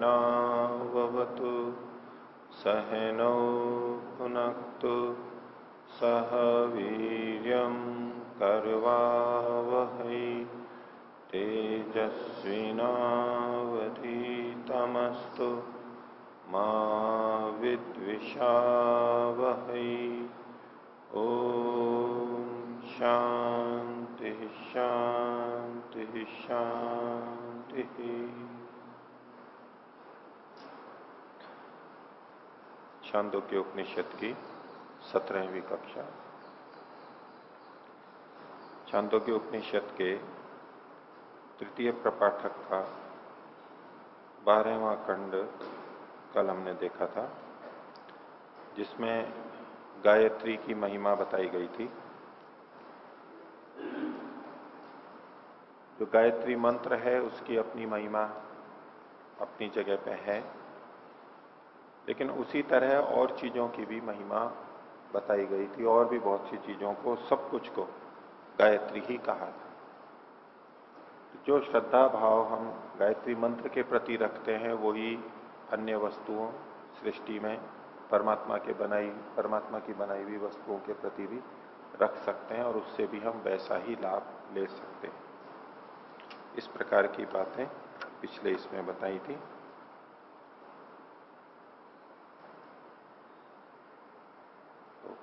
सहनावतु सहनौ भुनक्तु सह वीर कर्वावहै तेजस्विनावधीतमस्तु मा विद्विषावहै ओ शांति शांति शांति छांदो के उपनिषद की सत्रहवीं कक्षा। के उपनिषद के तृतीय प्रपाठक का बारहवा खंड कल हमने देखा था, जिसमें गायत्री की महिमा बताई गई थी। जो गायत्री मंत्र है, उसकी अपनी महिमा अपनी जगह पे है। लेकिन उसी तरह और चीज़ों की भी महिमा बताई गई थी, और भी बहुत सी चीज़ों को, सब कुछ को गायत्री ही कहा था। जो श्रद्धा भाव हम गायत्री मंत्र के प्रति रखते हैं, वही अन्य वस्तुओं, सृष्टि में परमात्मा के बनाई, परमात्मा की बनाई हुई वस्तुओं के प्रति भी रख सकते हैं, और उससे भी हम वैसा ही लाभ ले सकते हैं। इस प्रकार की बातें पिछले इसमें बताई थी।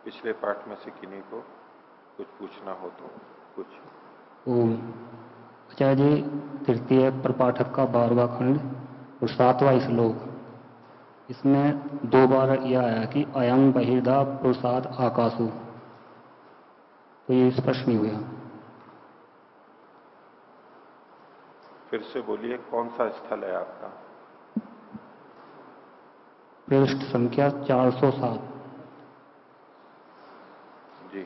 पिछले पाठ में से किन्हीं को कुछ पूछना हो तो कुछ आचार्य जी तृतीय प्रपाठक का बारवा खंड और सातवा श्लोक। इसमें दो बार यह आया कि अयंग बहिर्दा प्रसाद आकाशु। तो ये स्पष्ट नहीं हुआ। फिर से बोलिए कौन सा स्थल है आपका? पृष्ठ संख्या 407 जी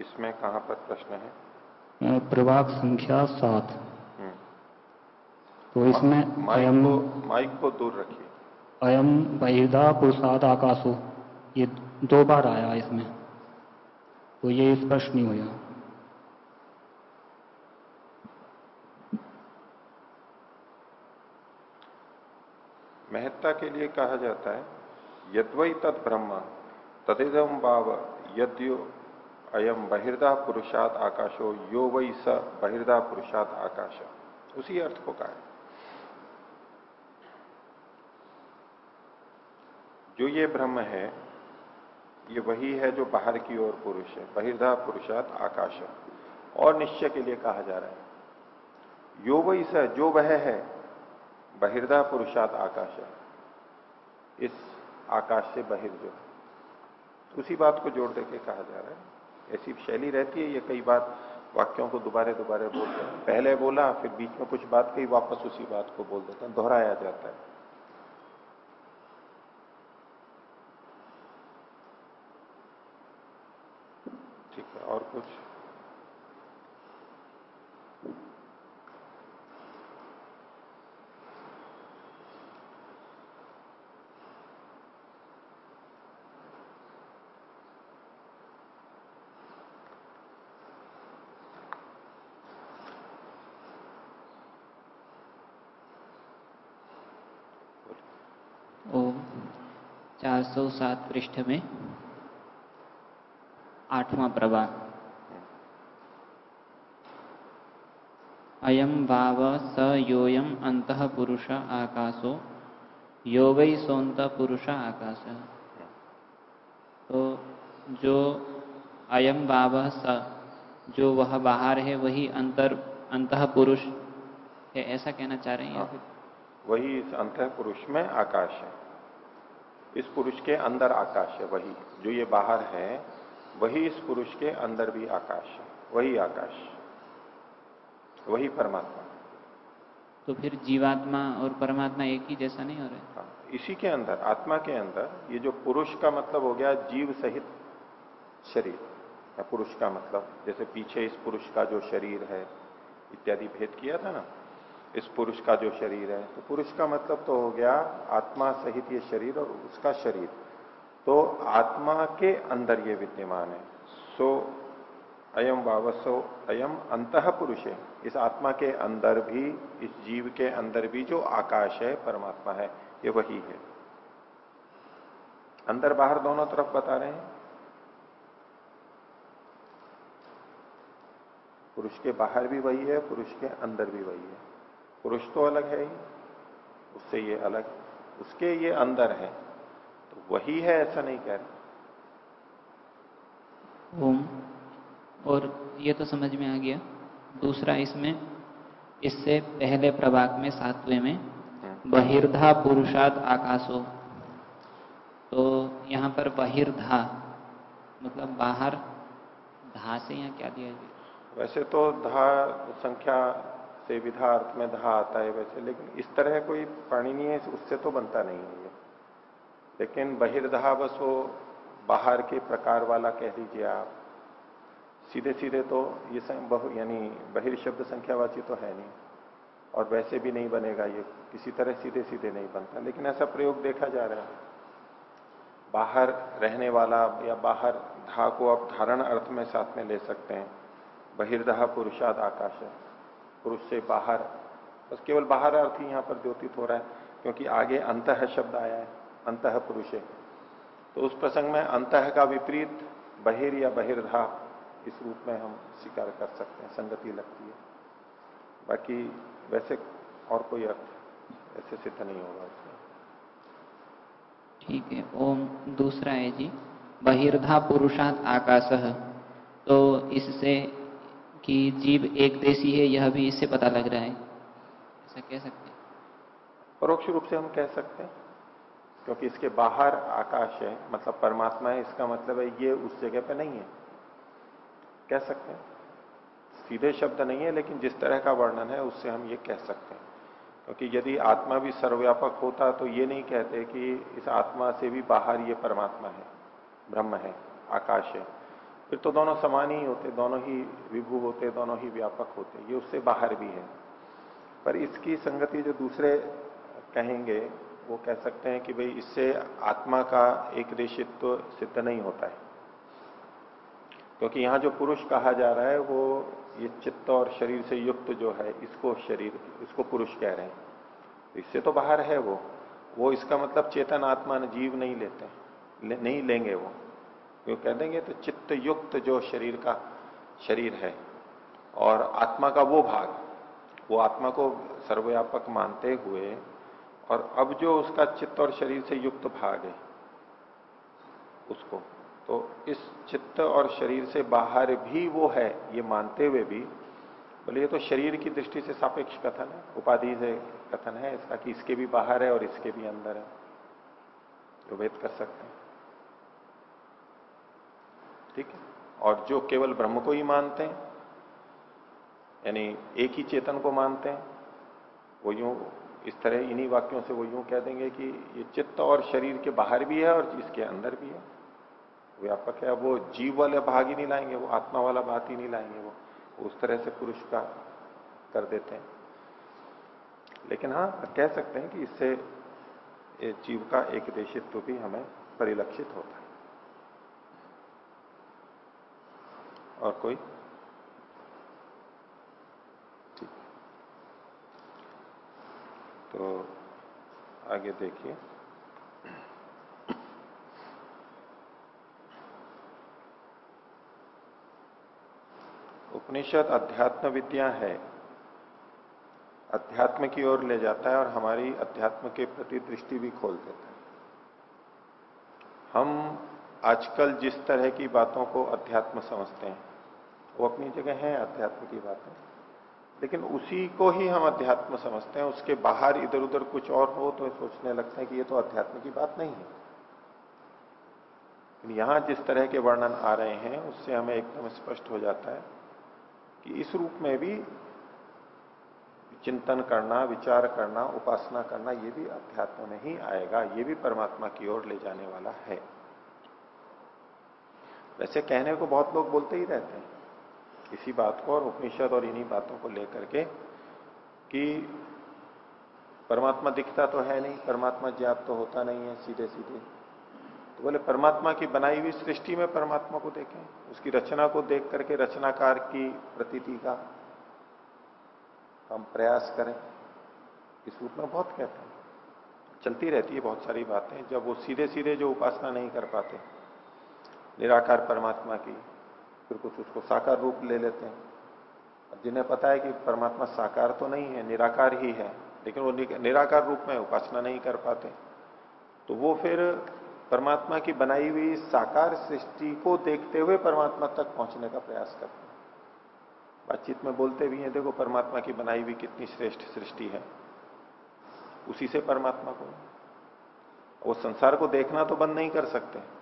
इसमें कहाँ पर प्रश्न है? प्रभाग संख्या सात। हम्म। तो इसमें माइक अयम को माइक को दूर रखिए। अयम बहिर्दा पुरुषाद आकाशो। ये दो बार आया इसमें। तो ये स्पष्ट नहीं हुआ। महत्ता के लिए कहा जाता है यद्वई तत् ब्रह्म तदिदम भाव यद्यो अयम बहिर्दा पुरुषात आकाशो, यो वही स बहिर्दा पुरुषात आकाश। उसी अर्थ को कहा है। जो ये ब्रह्म है, ये वही है जो बाहर की ओर पुरुष है बहिर्धा पुरुषात आकाश। और निश्चय के लिए कहा जा रहा है, यो वही स, जो वह है, बहिर्दा पुरुषात आकाश। इस आकाश से बहिर जो है उसी बात को जोड़ देके कहा जा रहा है। ऐसी शैली रहती है, ये कई बार वाक्यों को दोबारे दोबारे बोलते हैं। पहले बोला, फिर बीच में कुछ बात कही, वापस उसी बात को बोल देते हैं, दोहराया जाता है। ठीक है, और कुछ? चार सौ सात पृष्ठ में आठवां प्रभाग अयम भाव स योयम अंत पुरुष आकाशो यो वही सोत पुरुष आकाश। तो जो अयम भाव स जो वह बाहर है वही अंतर अंत पुरुष है ऐसा कहना चाह रहे हैं हाँ, वही इस अंत पुरुष में आकाश है। इस पुरुष के अंदर आकाश है वही। जो ये बाहर है वही इस पुरुष के अंदर भी आकाश है वही आकाश। वही परमात्मा। तो फिर जीवात्मा और परमात्मा एक ही जैसा नहीं हो रहा हाँ, इसी के अंदर आत्मा के अंदर ये जो पुरुष का मतलब हो गया जीव सहित शरीर। या पुरुष का मतलब जैसे पीछे इस पुरुष का जो शरीर है इत्यादि भेद किया था ना? इस पुरुष का जो शरीर है। तो पुरुष का मतलब तो हो गया आत्मा सहित ये शरीर और उसका शरीर। तो आत्मा के अंदर ये विद्यमान है। सो अयम वावसो अयम अंत पुरुष। है इस आत्मा के अंदर भी, इस जीव के अंदर भी जो आकाश है, परमात्मा है, ये वही है। अंदर बाहर दोनों तरफ़ बता रहे हैं। पुरुष के बाहर भी वही है, पुरुष के अंदर भी वही है। पुरुष तो अलग है ही उससे ये अलग उसके ये अंदर है। तो वही है ऐसा नहीं कह रहे। ओम और ये तो समझ में आ गया। दूसरा इसमें इससे पहले प्रभाग में सातवें में हम्म। बहिर्धा पुरुषाद आकाशो। तो यहाँ पर बहिर्धा मतलब बाहर धा से यहाँ क्या दिया जाए वैसे तो धा संख्या से विधा अर्थ में धा आता है वैसे। लेकिन इस तरह कोई पाणी नहीं है, उससे तो बनता नहीं है ये। लेकिन बहिर्धा बस वो बाहर के प्रकार वाला कह दीजिए आप। सीधे सीधे तो ये बहु, यानी बहिर शब्द संख्यावाची तो है नहीं। और वैसे भी नहीं बनेगा ये, किसी तरह सीधे सीधे नहीं बनता। लेकिन ऐसा प्रयोग देखा जा रहा है। बाहर रहने वाला या बाहर धा को आप धारण अर्थ में साथ में ले सकते हैं। बहिर्दहा पुरुषाद आकाश है। पुरुष से बाहर। बस केवल बाहर अर्थ ही यहाँ पर द्योतित हो रहा है, क्योंकि आगे अंत शब्द आया है, अंत पुरुष। तो उस प्रसंग में अंत का विपरीत बहिर या बहिर्धा इस रूप में हम स्वीकार कर सकते हैं, संगति लगती है। बाकी वैसे और कोई अर्थ ऐसे सिद्ध नहीं होगा इसमें। ठीक है, ओम दूसरा है जी, बहिर्धा पुरुषात आकाश। तो इससे कि जीव एक देशी है, यह भी इससे पता लग रहा है। ऐसा कह सकते हैं। परोक्ष रूप से हम कह सकते हैं, क्योंकि इसके बाहर आकाश है मतलब परमात्मा है, इसका मतलब है ये उस जगह पे नहीं है। कह सकते हैं। सीधे शब्द नहीं है, लेकिन जिस तरह का वर्णन है, उससे हम ये कह सकते हैं। क्योंकि यदि आत्मा भी सर्वव्यापक होता तो ये नहीं कहते कि इस आत्मा से भी बाहर ये परमात्मा है, ब्रह्म है, आकाश है। फिर तो दोनों समान ही होते दोनों ही विभू होते दोनों ही व्यापक होते ये उससे बाहर भी है। पर इसकी संगति जो दूसरे कहेंगे वो कह सकते हैं कि भाई इससे आत्मा का एक देशित्व तो सिद्ध नहीं होता है। क्योंकि यहाँ जो पुरुष कहा जा रहा है वो ये चित्त और शरीर से युक्त जो है इसको शरीर इसको पुरुष कह रहे हैं। इससे तो बाहर है वो। वो इसका मतलब चेतन आत्मा जीव नहीं लेते ले, नहीं लेंगे वो। क्यों कह देंगे? तो चित्त युक्त जो शरीर का शरीर है और आत्मा का वो भाग, वो आत्मा को सर्वव्यापक मानते हुए और अब जो उसका चित्त और शरीर से युक्त भाग है उसको तो इस चित्त और शरीर से बाहर भी वो है ये मानते हुए भी, बोले ये तो शरीर की दृष्टि से सापेक्ष कथन है, उपाधि से कथन है, इसका कि इसके भी बाहर है और इसके भी अंदर है। तो वेद कर सकते हैं। ठीक है? और जो केवल ब्रह्म को ही मानते हैं, यानी एक ही चेतन को मानते हैं, वो यूँ इस तरह इन्हीं वाक्यों से वो यूँ कह देंगे कि ये चित्त और शरीर के बाहर भी है और इसके अंदर भी है। व्यापक है। वो जीव वाले भाग ही नहीं लाएँगे, वो आत्मा वाला बात ही नहीं लाएँगे, वो उस तरह से पुरुष का कर देते हैं। लेकिन हाँ कह सकते हैं कि इससे जीव का एक देशित्व भी हमें परिलक्षित होता है। और कोई? ठीक। तो आगे देखिए। उपनिषद अध्यात्म विद्या है। अध्यात्म की ओर ले जाता है और हमारी अध्यात्म के प्रति दृष्टि भी खोल देता है। हम आजकल जिस तरह की बातों को अध्यात्म समझते हैं वो अपनी जगह है, अध्यात्म की बातें लेकिन उसी को ही हम अध्यात्म समझते हैं। उसके बाहर इधर उधर कुछ और हो तो सोचने लगते हैं कि ये तो अध्यात्म की बात नहीं है। यहाँ जिस तरह के वर्णन आ रहे हैं, उससे हमें एकदम स्पष्ट हो जाता है कि इस रूप में भी चिंतन करना, विचार करना, उपासना करना, ये भी अध्यात्म में ही आएगा। ये भी परमात्मा की ओर ले जाने वाला है। वैसे कहने को बहुत लोग बोलते ही रहते हैं। इसी बात को और उपनिषद और इन्हीं बातों को लेकर के कि परमात्मा दिखता तो है नहीं, परमात्मा ज्ञात तो होता नहीं है सीधे सीधे तो बोले, परमात्मा की बनाई हुई सृष्टि में परमात्मा को देखें। उसकी रचना को देख करके रचनाकार की प्रतीति का हम प्रयास करें। इस रूप में बहुत कहते हैं। चलती रहती है बहुत सारी बातें, जब वो सीधे सीधे जो उपासना नहीं कर पाते, निराकार परमात्मा की। फिर कुछ उसको साकार रूप ले लेते हैं। जिन्हें पता है कि परमात्मा साकार तो नहीं है, निराकार ही है, लेकिन वो निराकार रूप में उपासना नहीं कर पाते। तो वो फिर परमात्मा की बनाई हुई साकार सृष्टि को देखते हुए परमात्मा तक पहुँचने का प्रयास करते हैं। बातचीत में बोलते भी हैं, देखो, परमात्मा की बनाई हुई कितनी श्रेष्ठ सृष्टि है। उसी से परमात्मा को, वो संसार को देखना तो बंद नहीं कर सकते।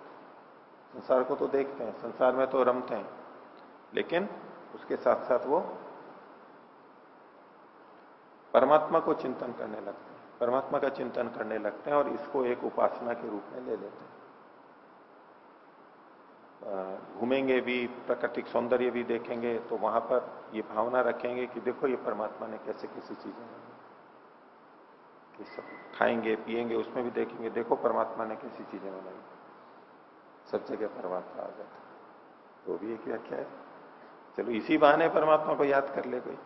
संसार को तो देखते हैं, संसार में तो रमते हैं, लेकिन उसके साथ साथ वो परमात्मा को चिंतन करने लगते हैं, परमात्मा का चिंतन करने लगते हैं और इसको एक उपासना के रूप में ले लेते हैं। घूमेंगे भी, प्राकृतिक सौंदर्य भी देखेंगे तो वहाँ पर ये भावना रखेंगे कि देखो ये परमात्मा ने कैसे कैसी चीज़ें सब खाएँगे, पिएँगे, उसमें भी देखेंगे, देखो परमात्मा ने कैसी चीज़ें बनाई। सब जगह परमात्मा आ जाता तो भी एक व्याख्या है। चलो, इसी बहाने परमात्मा को याद कर ले कोई।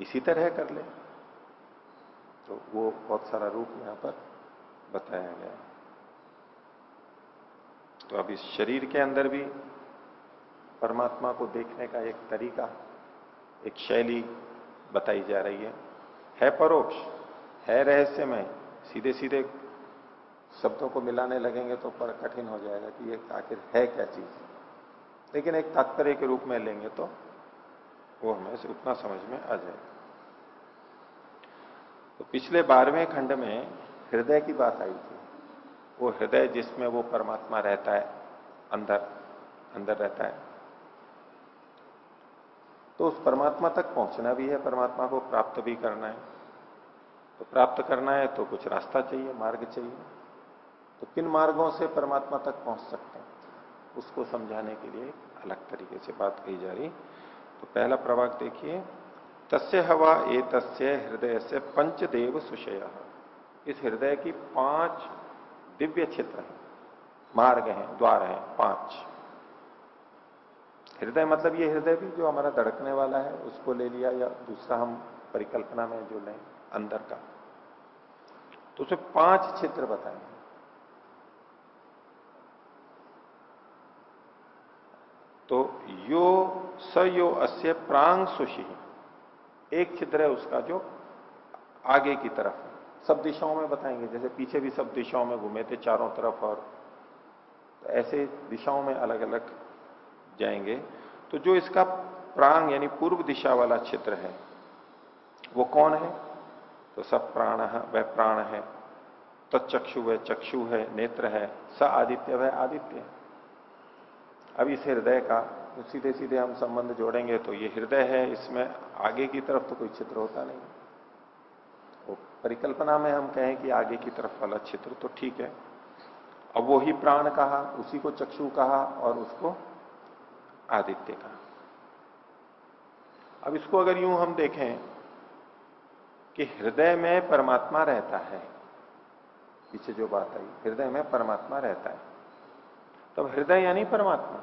इसी तरह कर ले। तो वो बहुत सारा रूप यहाँ पर बताया गया तो अब इस शरीर के अंदर भी परमात्मा को देखने का एक तरीका, एक शैली बताई जा रही है। है परोक्ष, है रहस्यमय सीधे सीधे शब्दों को मिलाने लगेंगे तो पर कठिन हो जाएगा कि ये आखिर है क्या चीज़। लेकिन एक तात्पर्य के रूप में लेंगे तो वो हमें उतना समझ में आ जाएगा। तो पिछले बारहवें खंड में हृदय की बात आई थी। वो हृदय जिसमें वो परमात्मा रहता है, अंदर अंदर रहता है। तो उस परमात्मा तक पहुँचना भी है, परमात्मा को प्राप्त भी करना है। तो प्राप्त करना है तो कुछ रास्ता चाहिए, मार्ग चाहिए। तो किन मार्गों से परमात्मा तक पहुँच सकते हैं? उसको समझाने के लिए अलग तरीके से बात कही जा रही। तो पहला प्रभाग देखिए। तस्य हवा ए तस्य हृदय से पंचदेव सुषय। इस हृदय की पाँच दिव्य क्षेत्र हैं। मार्ग हैं, द्वार हैं, पाँच। हृदय मतलब ये हृदय भी जो हमारा धड़कने वाला है, उसको ले लिया या दूसरा हम परिकल्पना में जो लें अंदर का। तो उसे पाँच क्षेत्र बताए। तो यो स यो अस्य प्रांग सुशी एक छिद्र है उसका जो आगे की तरफ़। सब दिशाओं में बताएँगे, जैसे पीछे भी सब दिशाओं में घूमे थे चारों तरफ़ और तो ऐसे दिशाओं में अलग अलग जाएँगे। तो जो इसका प्रांग यानी पूर्व दिशा वाला क्षेत्र है, वो कौन है? तो सब प्राण है, वह प्राण है तत्चक्षु वह चक्षु है, नेत्र है, स आदित्य, वह आदित्य है। अब इस हृदय का तो सीधे सीधे हम संबंध जोड़ेंगे तो ये हृदय है, इसमें आगे की तरफ़ तो कोई चित्र होता नहीं। वो परिकल्पना में हम कहें कि आगे की तरफ़ वाला चित्र तो ठीक है। अब वो ही प्राण कहा, उसी को चक्षु कहा और उसको आदित्य कहा। अब इसको अगर यूँ हम देखें कि हृदय में परमात्मा रहता है, पीछे जो बात आई, हृदय में परमात्मा रहता है। तब हृदय यानी परमात्मा।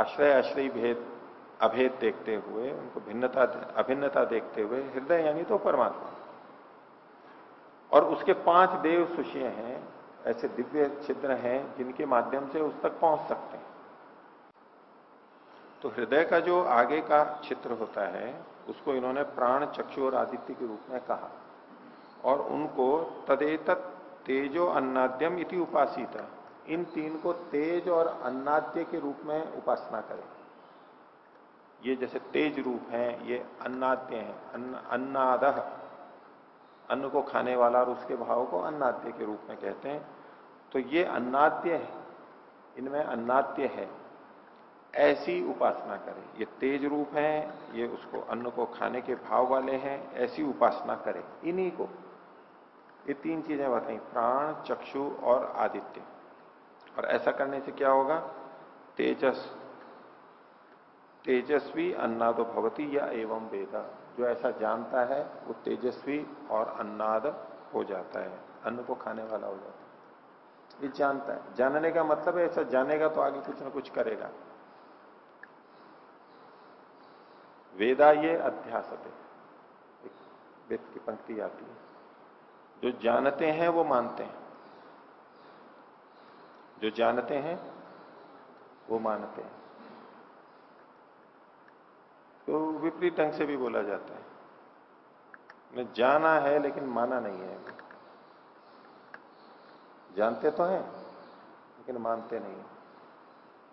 आश्रय आश्रय भेद, अभेद देखते हुए, उनको भिन्नता अभिन्नता देखते हुए हृदय यानी तो परमात्मा। और उसके पाँच देव सुशिय हैं, ऐसे दिव्य छिद्र हैं, जिनके माध्यम से उस तक पहुँच सकते हैं। तो हृदय का जो आगे का चित्र होता है, उसको इन्होंने प्राण, चक्षु और आदित्य के रूप में कहा। और उनको तदेत तेजो अन्नाद्यम इति उपासित। इन तीन को तेज और अन्नाद्य के रूप में उपासना करें। ये जैसे तेज रूप है, ये अन्नाद्य है, अन्न, अन्नाद। अन्न को खाने वाला और उसके भाव को अन्नाद्य के रूप में कहते हैं। तो ये अन्नाद्य है, इनमें अन्नाद्य है। ऐसी उपासना करें। ये तेज रूप है, ये उसको अन्न को खाने के भाव वाले हैं, ऐसी उपासना करें। इन्हीं को ये तीन चीज़ें बताई। प्राण, चक्षु और आदित्य। और ऐसा करने से क्या होगा? तेजस। तेजस्वी अन्नादो भवती या एवं वेदा। जो ऐसा जानता है, वो तेजस्वी और अन्नाद हो जाता है। अन्न को खाने वाला हो जाता है। ये जानता है। जानने का मतलब है, ऐसा जानेगा तो आगे कुछ ना कुछ करेगा। वेदा ये अध्यासते एक वेद की पंक्ति आती है। जो जानते हैं वो मानते हैं। जो जानते हैं वो मानते हैं। तो विपरीत ढंग से भी बोला जाता है। जाना है लेकिन माना नहीं है। जानते तो हैं, लेकिन मानते नहीं है।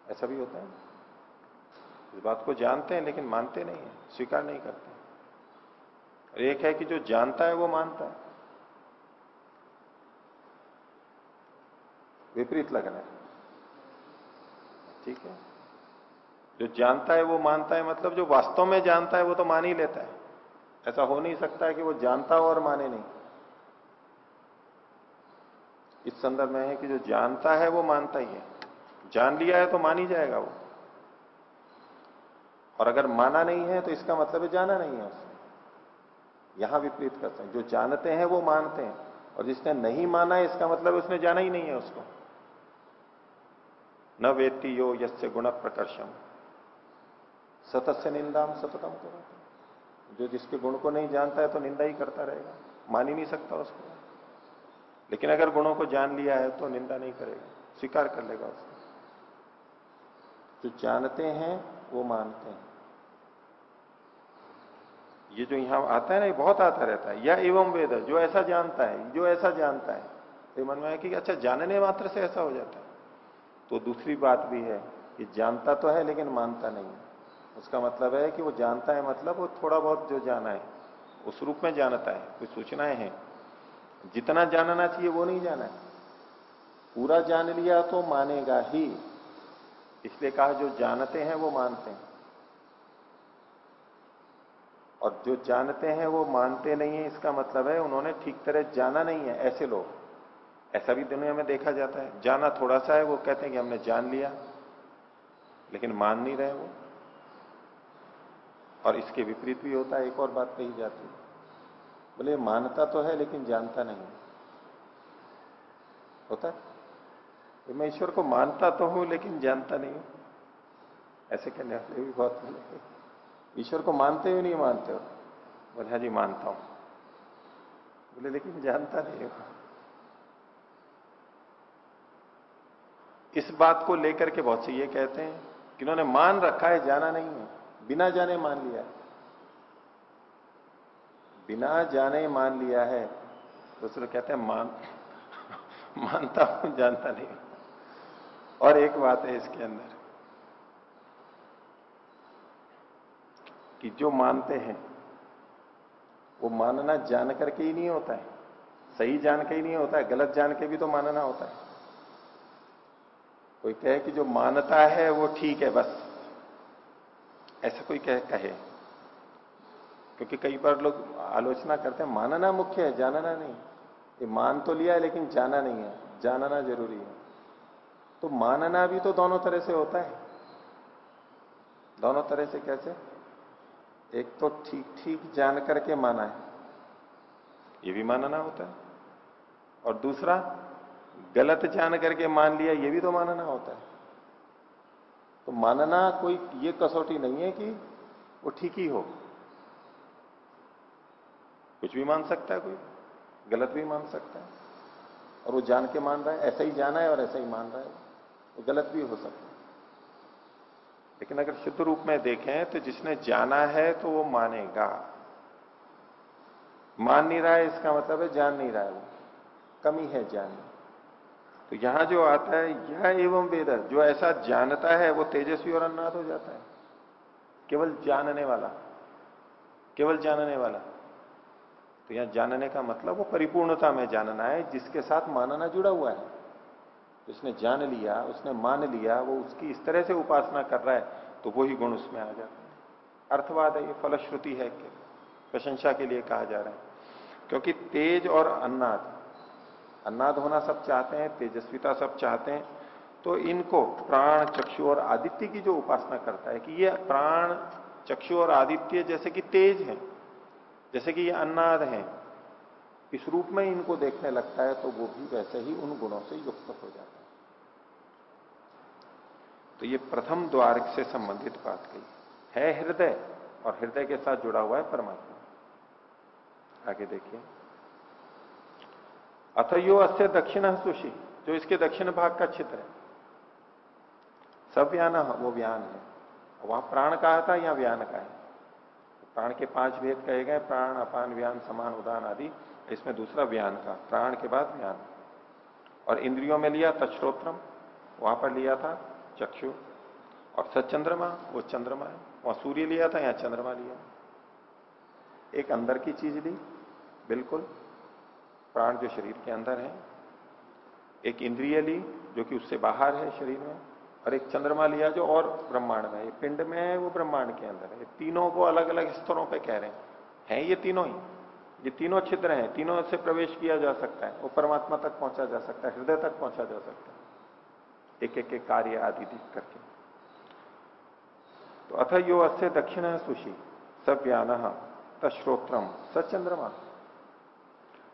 ऐसा भी होता है इस बात को जानते हैं लेकिन मानते नहीं है, स्वीकार नहीं करते। एक है कि जो जानता है वो मानता है। विपरीत लगना है। ठीक है? जो जानता है वो मानता है मतलब जो वास्तव में जानता है वो तो मान ही लेता है। ऐसा हो नहीं सकता है कि वो जानता हो और माने नहीं। इस संदर्भ में है कि जो जानता है वो मानता ही है। जान लिया है तो मान ही जाएगा वो। और अगर माना नहीं है तो इसका मतलब है जाना नहीं है उसने। यहाँ विपरीत करते हैं। जो जानते हैं वो मानते हैं। और जिसने नहीं माना है, इसका मतलब उसने जाना ही नहीं है उसको। न वेत्ती यो यस्य गुण प्रकर्षम सतस्य निंदाम सततम करो जो जिसके गुण को नहीं जानता है तो निंदा ही करता रहेगा। मान ही नहीं सकता उसको। लेकिन अगर गुणों को जान लिया है तो निंदा नहीं करेगा। स्वीकार कर लेगा उसको। जो जानते हैं, वो मानते हैं। ये जो यहाँ आता है ना, ये बहुत आता रहता है। या एवं वेद, जो ऐसा जानता है, जो ऐसा जानता है। तो मन में है कि अच्छा जानने मात्र से ऐसा हो जाता है। तो दूसरी बात भी है कि जानता तो है लेकिन मानता नहीं है। उसका मतलब है कि वो जानता है मतलब वो थोड़ा बहुत जो जाना है, उस रूप में जानता है, कोई सूचनाएँ हैं। जितना जानना चाहिए वो नहीं जाना है। पूरा जान लिया तो मानेगा ही। इसलिए कहा जो जानते हैं वो मानते हैं। और जो जानते हैं वो मानते नहीं है, इसका मतलब है उन्होंने ठीक तरह जाना नहीं है, ऐसे लोग। ऐसा भी दुनिया में देखा जाता है। जाना थोड़ा सा है, वो कहते हैं कि हमने जान लिया, लेकिन मान नहीं रहे वो। और इसके विपरीत भी होता है, एक और बात कही जाती है। बोले, मानता तो है, लेकिन जानता नहीं होता है? मैं ईश्वर को मानता तो हूँ, लेकिन जानता नहीं हूँ। ऐसे कहने वाले भी बहुत मिले ईश्वर को मानते हो नहीं मानते हो? बोले हाँ जी, मानता हूँ। बोले, लेकिन जानता नहीं हूँ। इस बात को लेकर के बहुत से ये कहते हैं कि उन्होंने मान रखा है, जाना नहीं है। बिना जाने मान लिया है। बिना जाने मान लिया है तो उसको कहते हैं मान। मानता हूँ, जानता नहीं और एक बात है इसके अंदर कि जो मानते हैं, वो मानना जान करके ही नहीं होता है। सही जान के ही नहीं होता है, गलत जान के भी तो मानना होता है। कोई कहे कि जो मानता है वो ठीक है बस। ऐसा कोई कहे कहे। क्योंकि कई बार लोग आलोचना करते हैं, मानना मुख्य है, जानना नहीं। ये मान तो लिया है, लेकिन जाना नहीं है। जानना ज़रूरी है। तो मानना भी तो दोनों तरह से होता है। दोनों तरह से कैसे? एक तो ठीक ठीक जान करके माना है। ये भी मानना होता है। और दूसरा गलत जान करके मान लिया, ये भी तो मानना होता है। तो मानना कोई, ये कसौटी नहीं है कि वो ठीक ही हो। कुछ भी मान सकता है कोई, गलत भी मान सकता है। और वो जान के मान रहा है, ऐसा ही जाना है और ऐसा ही मान रहा है। वो गलत भी हो सकता है। लेकिन अगर शुद्ध रूप में देखें तो जिसने जाना है तो वो मानेगा। मान नहीं रहा है, इसका मतलब है जान नहीं रहा है वो। कमी है जान। तो यहाँ जो आता है, यह एवं वेद जो ऐसा जानता है, वो तेजस्वी और अन्नाथ हो जाता है। केवल जानने वाला। केवल जानने वाला। तो यहाँ जानने का मतलब वो परिपूर्णता में जानना है, जिसके साथ मानना जुड़ा हुआ है। उसने जान लिया, उसने मान लिया, वो उसकी इस तरह से उपासना कर रहा है तो वही गुण उसमें आ जाता है। अर्थवाद है, ये फलश्रुति है प्रशंसा के लिए कहा जा रहा है। क्योंकि तेज और अन्नाद अन्नाद होना सब चाहते हैं, तेजस्विता सब चाहते हैं तो इनको प्राण, चक्षु और आदित्य की जो उपासना करता है कि ये प्राण, चक्षु और आदित्य जैसे कि तेज है, जैसे कि ये अन्नाद है, इस रूप में इनको देखने लगता है तो वो भी वैसे ही उन गुणों से युक्त हो जाता है। तो ये प्रथम द्वार से संबंधित बात कही। है हृदय, और हृदय के साथ जुड़ा हुआ है परमात्मा। आगे देखिए। अथ यो अस्य दक्षिण सुशी जो इसके दक्षिण भाग का चित्र है। सब व्यान वो व्यान है। वहाँ प्राण कहा था या व्यान का है? प्राण के पाँच भेद कहे गए, प्राण, अपान, व्यान, समान, उदान आदि। इसमें दूसरा व्यान का प्राण के बाद व्यान। और इंद्रियों में लिया तत्श्रोत्रम वहाँ पर लिया था चक्षु। और सचंद्रमा वो चंद्रमा है। वहाँ सूर्य लिया था या चंद्रमा लिया? एक अंदर की चीज़ ली, बिल्कुल। प्राण जो शरीर के अंदर है, एक इंद्रिय ली जो कि उससे बाहर है शरीर में, और एक चंद्रमा लिया जो और ब्रह्मांड में है। पिंड में है, वो ब्रह्मांड के अंदर है। तीनों को अलग अलग स्तरों पे कह रहे हैं। हैं ये तीनों ही। ये तीनों छिद्र हैं। तीनों से प्रवेश किया जा सकता है। वो परमात्मा तक पहुँचा जा सकता है, हृदय तक पहुँचा जा सकता है। एक एक एक कार्य आदि दिख करके। तो अथ यो अस्य दक्षिण सुशी सव्यान तश्रोत्रम। सचंद्रमा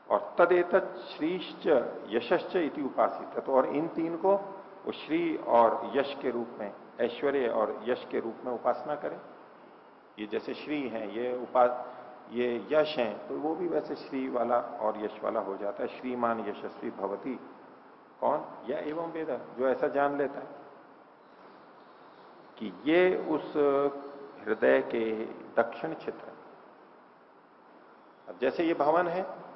और तदेत श्रीश्च यशश्च इति उपासित। तो और इन तीन को वो श्री और यश के रूप में, ऐश्वर्य और यश के रूप में उपासना करें। ये जैसे श्री है, ये उपास ये यश है तो वो भी वैसे श्री वाला और यश वाला हो जाता है। श्रीमान यशस्वी भवती। कौन? या एवं वेद, जो ऐसा जान लेता है। कि ये उस हृदय के दक्षिण क्षेत्र। अब जैसे ये भवन है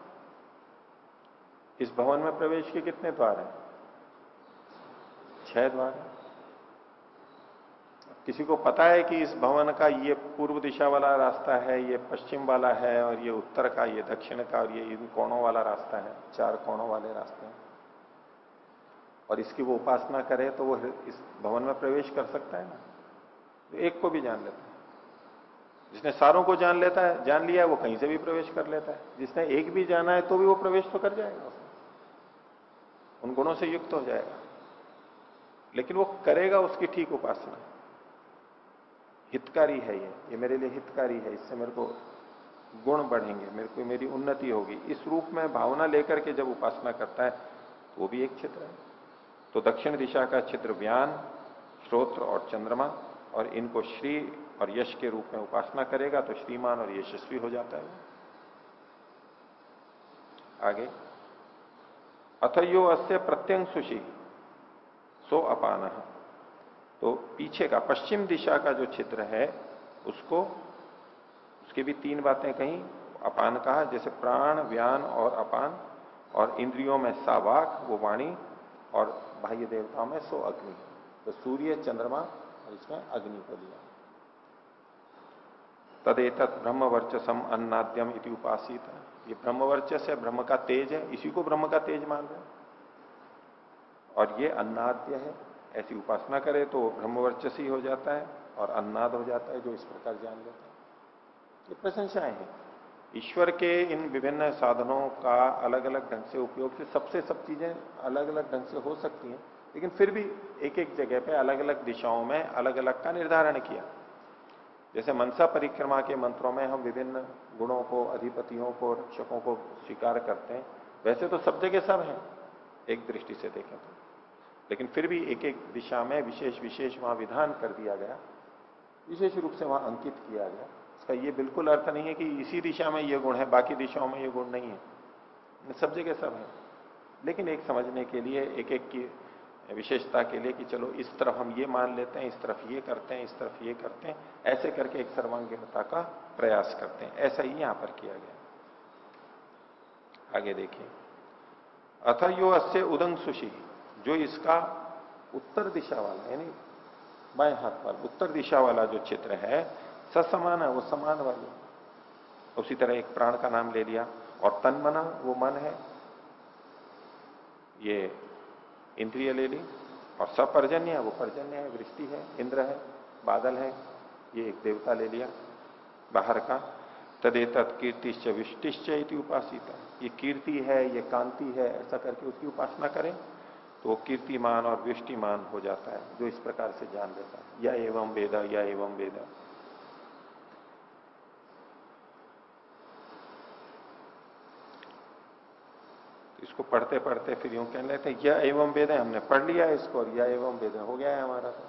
इस भवन में प्रवेश के कितने द्वार हैं? छह द्वार है। किसी को पता है कि इस भवन का ये पूर्व दिशा वाला रास्ता है, ये पश्चिम वाला है, और ये उत्तर का, ये दक्षिण का, और ये इन कोणों वाला रास्ता है, चार कोणों वाले रास्ते हैं। और इसकी वो उपासना करे तो वो इस भवन में प्रवेश कर सकता है ना? तो एक को भी जान लेता है। जिसने सारों को जान लेता है, जान लिया है वो कहीं से भी प्रवेश कर लेता है। जिसने एक भी जाना है तो भी वो प्रवेश तो कर जाएगा उन गुणों से युक्त हो जाएगा। लेकिन वो करेगा उसकी ठीक उपासना। हितकारी है ये। ये मेरे लिए हितकारी है। इससे मेरे को गुण बढ़ेंगे। मेरे को मेरी उन्नति होगी। इस रूप में भावना लेकर के जब उपासना करता है तो वो भी एक चित्र है। तो दक्षिण दिशा का चित्र व्यान, श्रोत्र और चंद्रमा, और इनको श्री और यश के रूप में उपासना करेगा तो श्रीमान और यशस्वी हो जाता है। आगे। अथयो अस्य प्रत्यंग सुशी सो अपान। तो पीछे का, पश्चिम दिशा का जो चित्र है, उसको, उसकी भी तीन बातें कहीं, अपान कहा, जैसे प्राण, व्यान और अपान, और इंद्रियों में सावाक, वो वाणी, और बाह्य देवताओं में सो अग्नि। तो सूर्य, चंद्रमा, और इसमें अग्नि को लिया तदेत ब्रह्म वर्चसम अन्नाद्यम इति उपासित। ये ब्रह्म वर्चस है, ब्रह्म का तेज है, इसी को ब्रह्म का तेज मान रहे हैं। और ये अन्नाद्य है, ऐसी उपासना करे तो ब्रह्मवर्चस ही हो जाता है और अन्नाद हो जाता है, जो इस प्रकार जान लेता है। ये प्रशंसाएँ हैं। ईश्वर के इन विभिन्न साधनों का अलग अलग ढंग से उपयोग से सबसे सब चीज़ें अलग अलग ढंग से हो सकती हैं, लेकिन फिर भी एक एक जगह पे अलग अलग दिशाओं में अलग अलग का निर्धारण किया। जैसे मनसा परिक्रमा के मंत्रों में हम विभिन्न गुणों को, अधिपतियों को रक्षकों को स्वीकार करते हैं। वैसे तो सब जगह सब है, एक दृष्टि से देखें तो। लेकिन फिर भी एक एक दिशा में विशेष विशेष वहाँ विधान कर दिया गया। विशेष रूप से वहाँ अंकित किया गया। इसका ये बिल्कुल अर्थ नहीं है कि इसी दिशा में ये गुण है, बाकी दिशाओं में ये गुण नहीं है। सब जगह सब है। लेकिन एक समझने के लिए एक एक की विशेषता के लिए कि चलो इस तरफ़ हम ये मान लेते हैं, इस तरफ़ ये करते हैं, इस तरफ़ ये करते हैं, ऐसे करके एक सर्वांगीणता का प्रयास करते हैं। ऐसा ही यहाँ पर किया गया। आगे देखिए। अथ यो अस्य उदंग सुशी जो इसका उत्तर दिशा वाला, यानी बाएँ हाथ पर उत्तर दिशा वाला जो चित्र है समान है, वो समान वाली। उसी तरह एक प्राण का नाम ले लिया, और तन मना, वो मन है। ये इंद्रिय ले ली और सब सपर्जन्य है वो पर्जन्य है, वृष्टि है, इंद्र है, बादल है, ये एक देवता ले लिया बाहर का। तदेत कीर्तिश्च विष्टिश्च इति उपासित। ये कीर्ति है, ये कांति है, ऐसा करके उसकी उपासना करें तो वो कीर्तिमान और विष्टिमान हो जाता है, जो इस प्रकार से जान लेता है। या एवं वेद, या एवं वेद। इसको पढ़ते पढ़ते फिर यूँ कहने लेते यह एवं वेद है हमने पढ़ लिया है इसको और यह एवं वेद, हो गया है हमारा तो।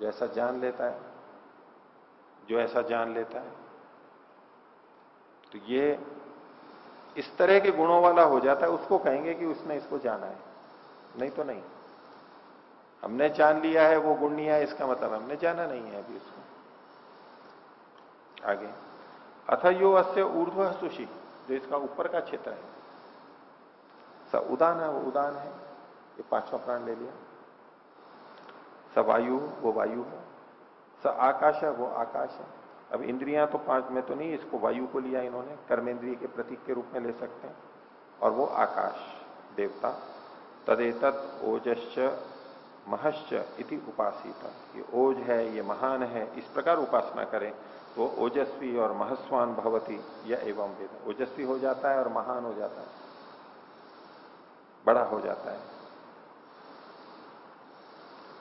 जैसा जान लेता है, जो ऐसा जान लेता है। तो ये इस तरह के गुणों वाला हो जाता है, उसको कहेंगे कि उसने इसको जाना है। नहीं तो नहीं। हमने जान लिया है, वो गुण नहीं है, इसका मतलब हमने जाना नहीं है अभी उसको। आगे। अथ यो अस्य ऊर्ध्व सुशी जो इसका ऊपर का क्षेत्र है। स उदान है, वो उदान है। ये पांचवा प्राण ले लिया। स वायु वो वायु है। स आकाश है, वो आकाश है। अब इंद्रियाँ तो पाँच में तो नहीं, इसको वायु को लिया इन्होंने। कर्मेंद्रिय के प्रतीक के रूप में ले सकते हैं। और वो आकाश, देवता। तदेत ओजश्च महश्च इति उपासिता। ये ओज है, ये महान है, इस प्रकार उपासना करें। तो ओजस्वी और महस्वान भवती, या एवं वेद। ओजस्वी हो जाता है और महान हो जाता है। बड़ा हो जाता है।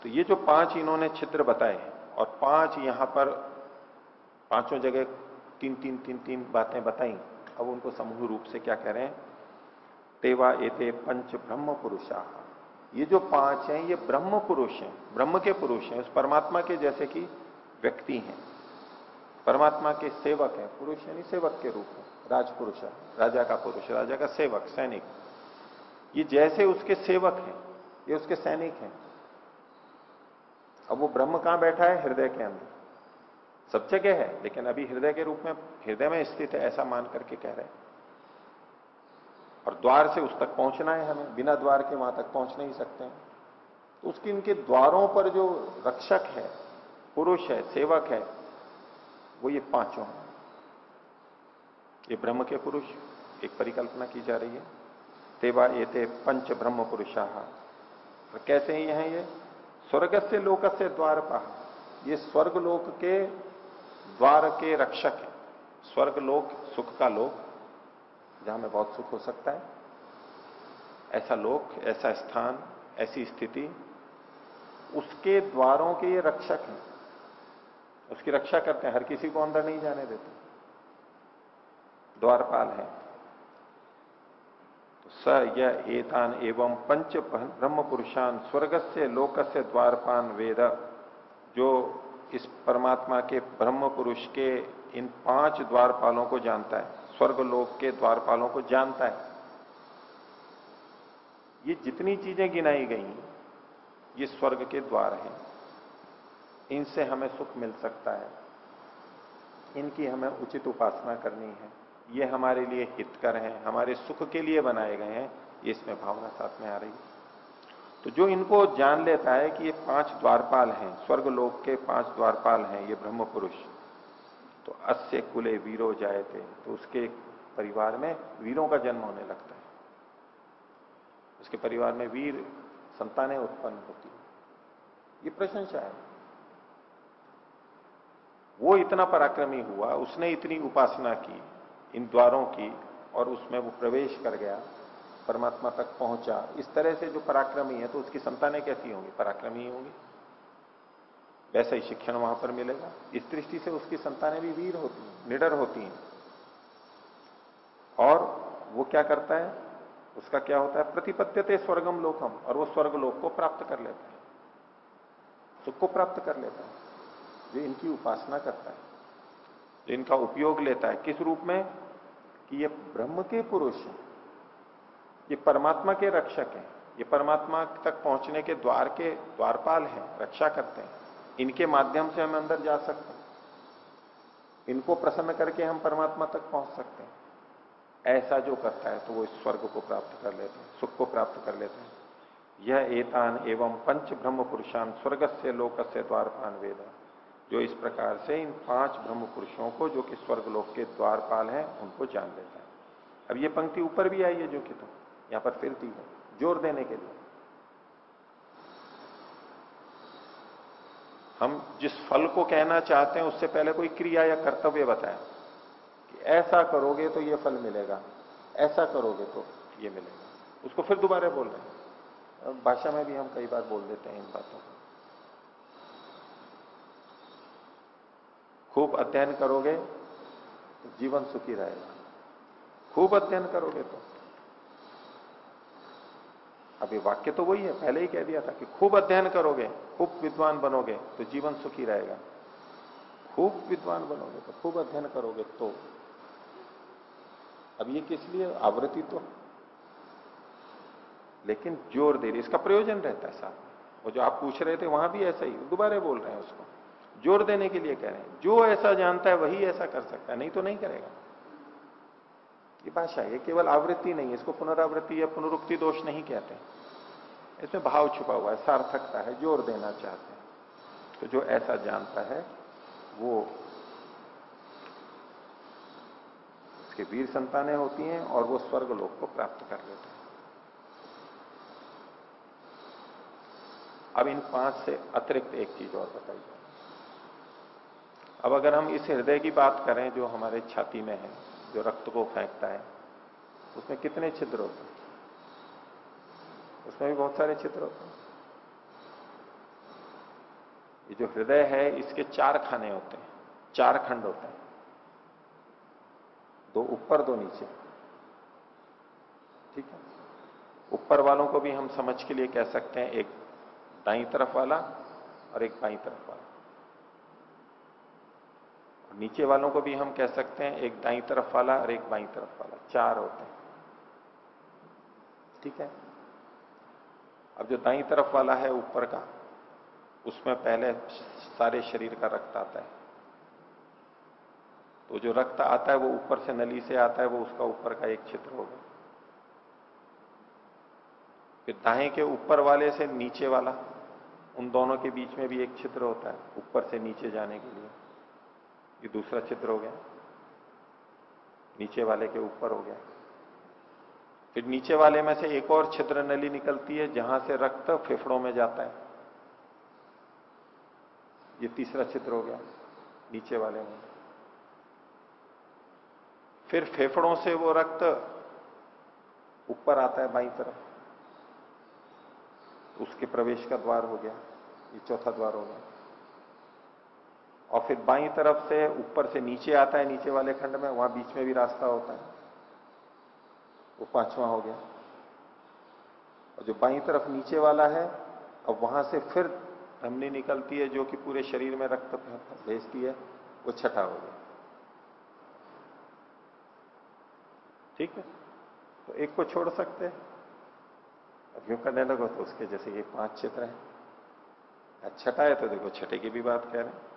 तो ये जो पाँच इन्होंने चित्र बताए और पाँच यहाँ पर पाँचों जगह तीन तीन तीन तीन बातें बताई, अब उनको समूह रूप से क्या कह रहे हैं? तेवा एते पंच ब्रह्म पुरुषा। ये जो पाँच हैं, ये ब्रह्म पुरुष हैं, ब्रह्म के पुरुष हैं, उस परमात्मा के जैसे कि व्यक्ति हैं। परमात्मा के सेवक है, पुरुष यानी सेवक के रूप में, राजपुरुष है राजा का पुरुष, राजा का सेवक, सैनिक। ये जैसे उसके सेवक हैं, ये उसके सैनिक हैं। अब वो ब्रह्म कहाँ बैठा है? हृदय के अंदर। सब जगह है, लेकिन अभी हृदय के रूप में, हृदय में स्थित है, ऐसा मान करके कह रहे हैं। और द्वार से उस तक पहुँचना है हमें, बिना द्वार के वहाँ तक पहुँच नहीं सकते हैं। तो उसके इनके द्वारों पर जो रक्षक है, पुरुष है, सेवक है वो ये पाँचों ये ब्रह्म के पुरुष, एक परिकल्पना की जा रही है। तेवा ये थे पंच ब्रह्म पुरुषा। और कैसे ही हैं ये? स्वर्ग से लोक से द्वार पहा ये स्वर्ग लोक के द्वार के रक्षक है। स्वर्ग लोक सुख का लोक। जहाँ में बहुत सुख हो सकता है। ऐसा लोक, ऐसा स्थान, ऐसी स्थिति, उसके द्वारों के ये रक्षक हैं। उसकी रक्षा करते हैं, हर किसी को अंदर नहीं जाने देते। द्वारपाल है। तो स यह एतान एवं पंच ब्रह्म पुरुषान स्वर्ग से लोक से द्वारपान वेद, जो इस परमात्मा के ब्रह्म पुरुष के इन पाँच द्वारपालों को जानता है स्वर्ग लोक के द्वारपालों को जानता है। ये जितनी चीज़ें गिनाई गई, ये स्वर्ग के द्वार हैं। इनसे हमें सुख मिल सकता है। इनकी हमें उचित उपासना करनी है। ये हमारे लिए हितकर हैं, हमारे सुख के लिए बनाए गए हैं। ये इसमें भावना साथ में आ रही है। तो जो इनको जान लेता है कि ये पाँच द्वारपाल हैं स्वर्ग लोक के पाँच द्वारपाल हैं, ये ब्रह्म पुरुष तो अस्य कुले वीरो जाए थे तो उसके परिवार में वीरों का जन्म होने लगता है। उसके परिवार में वीर, संतानें उत्पन्न होती ये प्रशंसा है। वो इतना पराक्रमी हुआ, उसने इतनी उपासना की, इन द्वारों की, और उसमें वो प्रवेश कर गया, परमात्मा तक पहुँचा। इस तरह से जो पराक्रमी है तो उसकी संतानें कैसी होंगी? पराक्रमी ही होंगी। वैसा ही शिक्षण वहाँ पर मिलेगा। इस दृष्टि से उसकी संतानें भी वीर होती हैं, निडर होती हैं। और वो क्या करता है? उसका क्या होता है? प्रतिपद्यते स्वर्गम लोकम, और वो स्वर्ग लोक को प्राप्त कर लेता है। सुख को प्राप्त कर लेता है। जो इनकी उपासना करता है, जो इनका उपयोग लेता है, किस रूप में? कि ये ब्रह्म के पुरुष हैं, ये परमात्मा के रक्षक हैं, ये परमात्मा तक पहुँचने के द्वार के द्वारपाल हैं, रक्षा करते हैं। इनके माध्यम से हम अंदर जा सकते हैं। इनको प्रसन्न करके हम परमात्मा तक पहुँच सकते हैं। ऐसा जो करता है तो वो इस स्वर्ग को प्राप्त कर लेते हैं, सुख को प्राप्त कर लेते हैं। यह एतान एवं पंच ब्रह्म पुरुषान स्वर्ग से लोक से द्वारपान वेद जो इस प्रकार से इन पाँच ब्रह्म पुरुषों को जो कि स्वर्ग लोक के द्वारपाल हैं, उनको जान लेता है। अब ये पंक्ति ऊपर भी आई है, जो कि तो यहाँ पर फिर दी है, ज़ोर देने के लिए। हम जिस फल को कहना चाहते हैं, उससे पहले कोई क्रिया या कर्तव्य बताएँ कि ऐसा करोगे तो ये फल मिलेगा, ऐसा करोगे तो ये मिलेगा। उसको फिर दोबारा बोल रहे हैं। भाषा में भी हम कई बार बोल देते हैं इन बातों को। खूब अध्ययन करोगे तो जीवन सुखी रहेगा। खूब अध्ययन करोगे तो। अभी वाक्य तो वही है, पहले ही कह दिया था कि खूब अध्ययन करोगे, खूब विद्वान बनोगे तो जीवन सुखी रहेगा। खूब विद्वान बनोगे तो खूब अध्ययन करोगे तो। अब ये किस लिए? आवृत्ति तो। लेकिन ज़ोर दे रही इसका प्रयोजन रहता है साथ वो जो आप पूछ रहे थे, वहाँ भी ऐसा ही, दोबारा बोल रहे हैं उसको। ज़ोर देने के लिए कह रहे हैं। जो ऐसा जानता है, वही ऐसा कर सकता है, नहीं तो नहीं करेगा। ये भाषा ये केवल आवृत्ति नहीं है, इसको पुनरावृत्ति या पुनरुक्ति दोष नहीं कहते इसमें भाव छुपा हुआ है, सार्थकता है, ज़ोर देना चाहते हैं। तो जो ऐसा जानता है, वो उसके वीर संतानें होती हैं और वो स्वर्ग लोक को प्राप्त कर लेते हैं। अब इन पाँच से अतिरिक्त एक चीज़ और बताई जाए अब अगर हम इस हृदय की बात करें जो हमारे छाती में है, जो रक्त को फेंकता है, उसमें कितने छिद्र होते हैं? उसमें भी बहुत सारे छिद्र होते हैं। ये जो हृदय है, इसके चार खाने होते हैं। चार खंड होते हैं। दो ऊपर, दो नीचे। ठीक है? ऊपर वालों को भी हम समझ के लिए कह सकते हैं, एक दाई तरफ़ वाला और एक बाई तरफ़ वाला। नीचे वालों को भी हम कह सकते हैं, एक दाई तरफ़ वाला और एक बाई तरफ़ वाला, चार होते हैं। ठीक है? अब जो दाई तरफ़ वाला है ऊपर का, उसमें पहले सारे शरीर का रक्त आता है। तो जो रक्त आता है वो ऊपर से नली से आता है, वो उसका ऊपर का एक छिद्र होगा फिर दाएँ के ऊपर वाले से नीचे वाला, उन दोनों के बीच में भी एक छिद्र होता है, ऊपर से नीचे जाने के लिए। ये दूसरा छिद्र हो गया। नीचे वाले के ऊपर हो गया। फिर नीचे वाले में से एक और छिद्र नली निकलती है, जहाँ से रक्त फेफड़ों में जाता है। ये तीसरा छिद्र हो गया, नीचे वाले में। फिर फेफड़ों से वो रक्त ऊपर आता है बाई तरफ़। उसके प्रवेश का द्वार हो गया, ये चौथा द्वार हो गया। और फिर बाई तरफ़ से ऊपर से नीचे आता है, नीचे वाले खंड में, वहाँ बीच में भी रास्ता होता है। वो पांचवा हो गया। और जो बाई तरफ़ नीचे वाला है, अब वहाँ से फिर धमनी निकलती है, जो कि पूरे शरीर में रक्त भेजती है, वो छठा हो गया। ठीक है? तो एक को छोड़ सकते हैं। अब यूँ करने लगो तो उसके जैसे ये पाँच चित्र है। छठा है तो देखो, छठे की भी बात कह रहे हैं।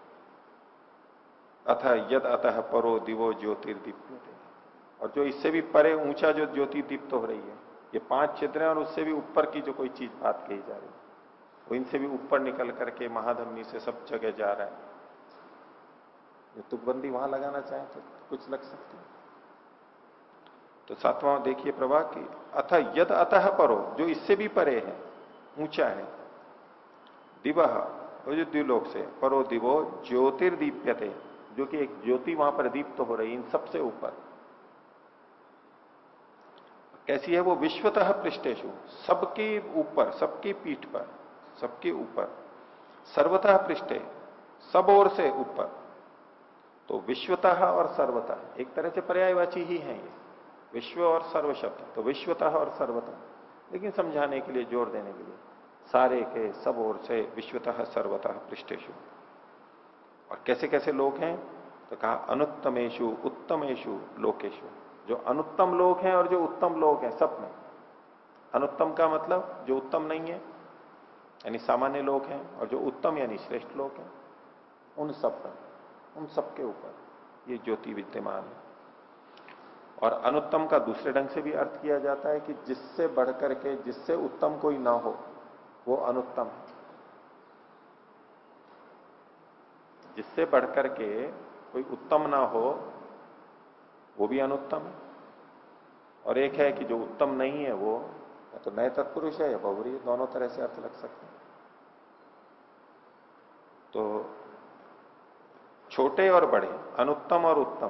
अथ यद अतः परो दिवो ज्योतिर्दीप्य और जो इससे भी परे ऊँचा जो ज्योति दीप्त हो रही है, ये पाँच चित्र हैं और उससे भी ऊपर की जो कोई चीज़ बात कही जा रही है, वो इनसे भी ऊपर निकल करके महाधमनी से सब जगह जा रहा है। ये तुकबंदी वहाँ लगाना चाहे तो कुछ लग सकती है। तो सातवां देखिए प्रभा की अथ यद अतः परो, जो इससे भी परे है, ऊँचा है दिवह जो द्विलोक से, परो दिवो ज्योतिर्दीप्यते। जो कि एक ज्योति वहाँ पर दीप्त तो हो रही इन सबसे ऊपर। कैसी है वो? विश्वतः पृष्ठेशु सबके ऊपर, सबकी पीठ पर, सबके ऊपर। सर्वतः पृष्ठे, सब ओर से ऊपर। तो विश्वतः और सर्वतः, एक तरह से पर्यायवाची ही है ये। विश्व और सर्व शब्द तो विश्वतः और सर्वतः। लेकिन समझाने के लिए, ज़ोर देने के लिए, सारे के सब ओर से विश्वतः, सर्वतः पृष्ठेशु और कैसे कैसे लोग हैं? तो कहा अनुत्तमेशु उत्तमेशु लोकेशु जो अनुत्तम लोग हैं और जो उत्तम लोग हैं, सब में। अनुत्तम का मतलब जो उत्तम नहीं है, यानी सामान्य लोग हैं, और जो उत्तम यानी श्रेष्ठ लोग हैं, उन सब पर, उन सबके ऊपर ये ज्योति विद्यमान है। और अनुत्तम का दूसरे ढंग से भी अर्थ किया जाता है कि जिससे बढ़कर के, जिससे उत्तम कोई ना हो, वो अनुत्तम है। जिससे बढ़कर के कोई उत्तम ना हो, वो भी अनुत्तम है। और एक है कि जो उत्तम नहीं है वो, या तो नए तत्पुरुष है या बहुरी, दोनों तरह से अर्थ लग सकते हैं। तो छोटे और बड़े, अनुत्तम और उत्तम,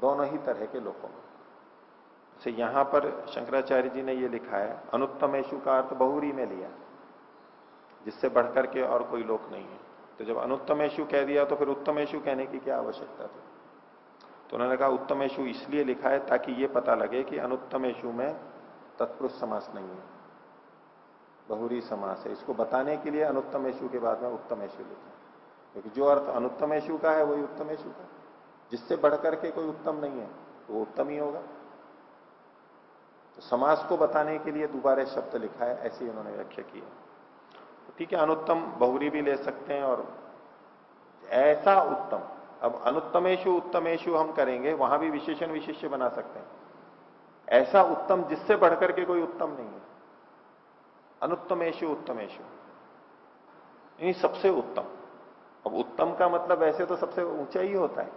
दोनों ही तरह के लोगों में। से यहाँ पर शंकराचार्य जी ने ये लिखा है अनुत्तमेशु का अर्थ बहुरी में लिया, जिससे बढ़कर के और कोई लोक नहीं है। तो जब अनुत्तमेशु कह दिया तो फिर उत्तमेशु कहने की क्या आवश्यकता थी? तो उन्होंने कहा उत्तमेशु इसलिए लिखा है ताकि ये पता लगे कि अनुत्तमेशु में तत्पुरुष समास नहीं है। बहुरी समास है। इसको बताने के लिए अनुत्तमेशु के बाद में उत्तमेशु लिखा। क्योंकि जो अर्थ अनुत्तमेशु का है, वही उत्तमेशु का जिससे बढ़कर के कोई उत्तम नहीं है तो वो उत्तम ही होगा। तो समास को बताने के लिए दोबारा शब्द लिखा है, ऐसी उन्होंने व्याख्या की है। ठीक है, अनुत्तम बहुरी भी ले सकते हैं और ऐसा उत्तम, अब अनुत्तमेशु उत्तमेशु हम करेंगे, वहाँ भी विशेषण विशिष्य बना सकते हैं। ऐसा उत्तम जिससे बढ़कर के कोई उत्तम नहीं है। अनुत्तमेशु उत्तमेशु यानी सबसे उत्तम। अब उत्तम का मतलब ऐसे तो सबसे ऊँचा ही होता है,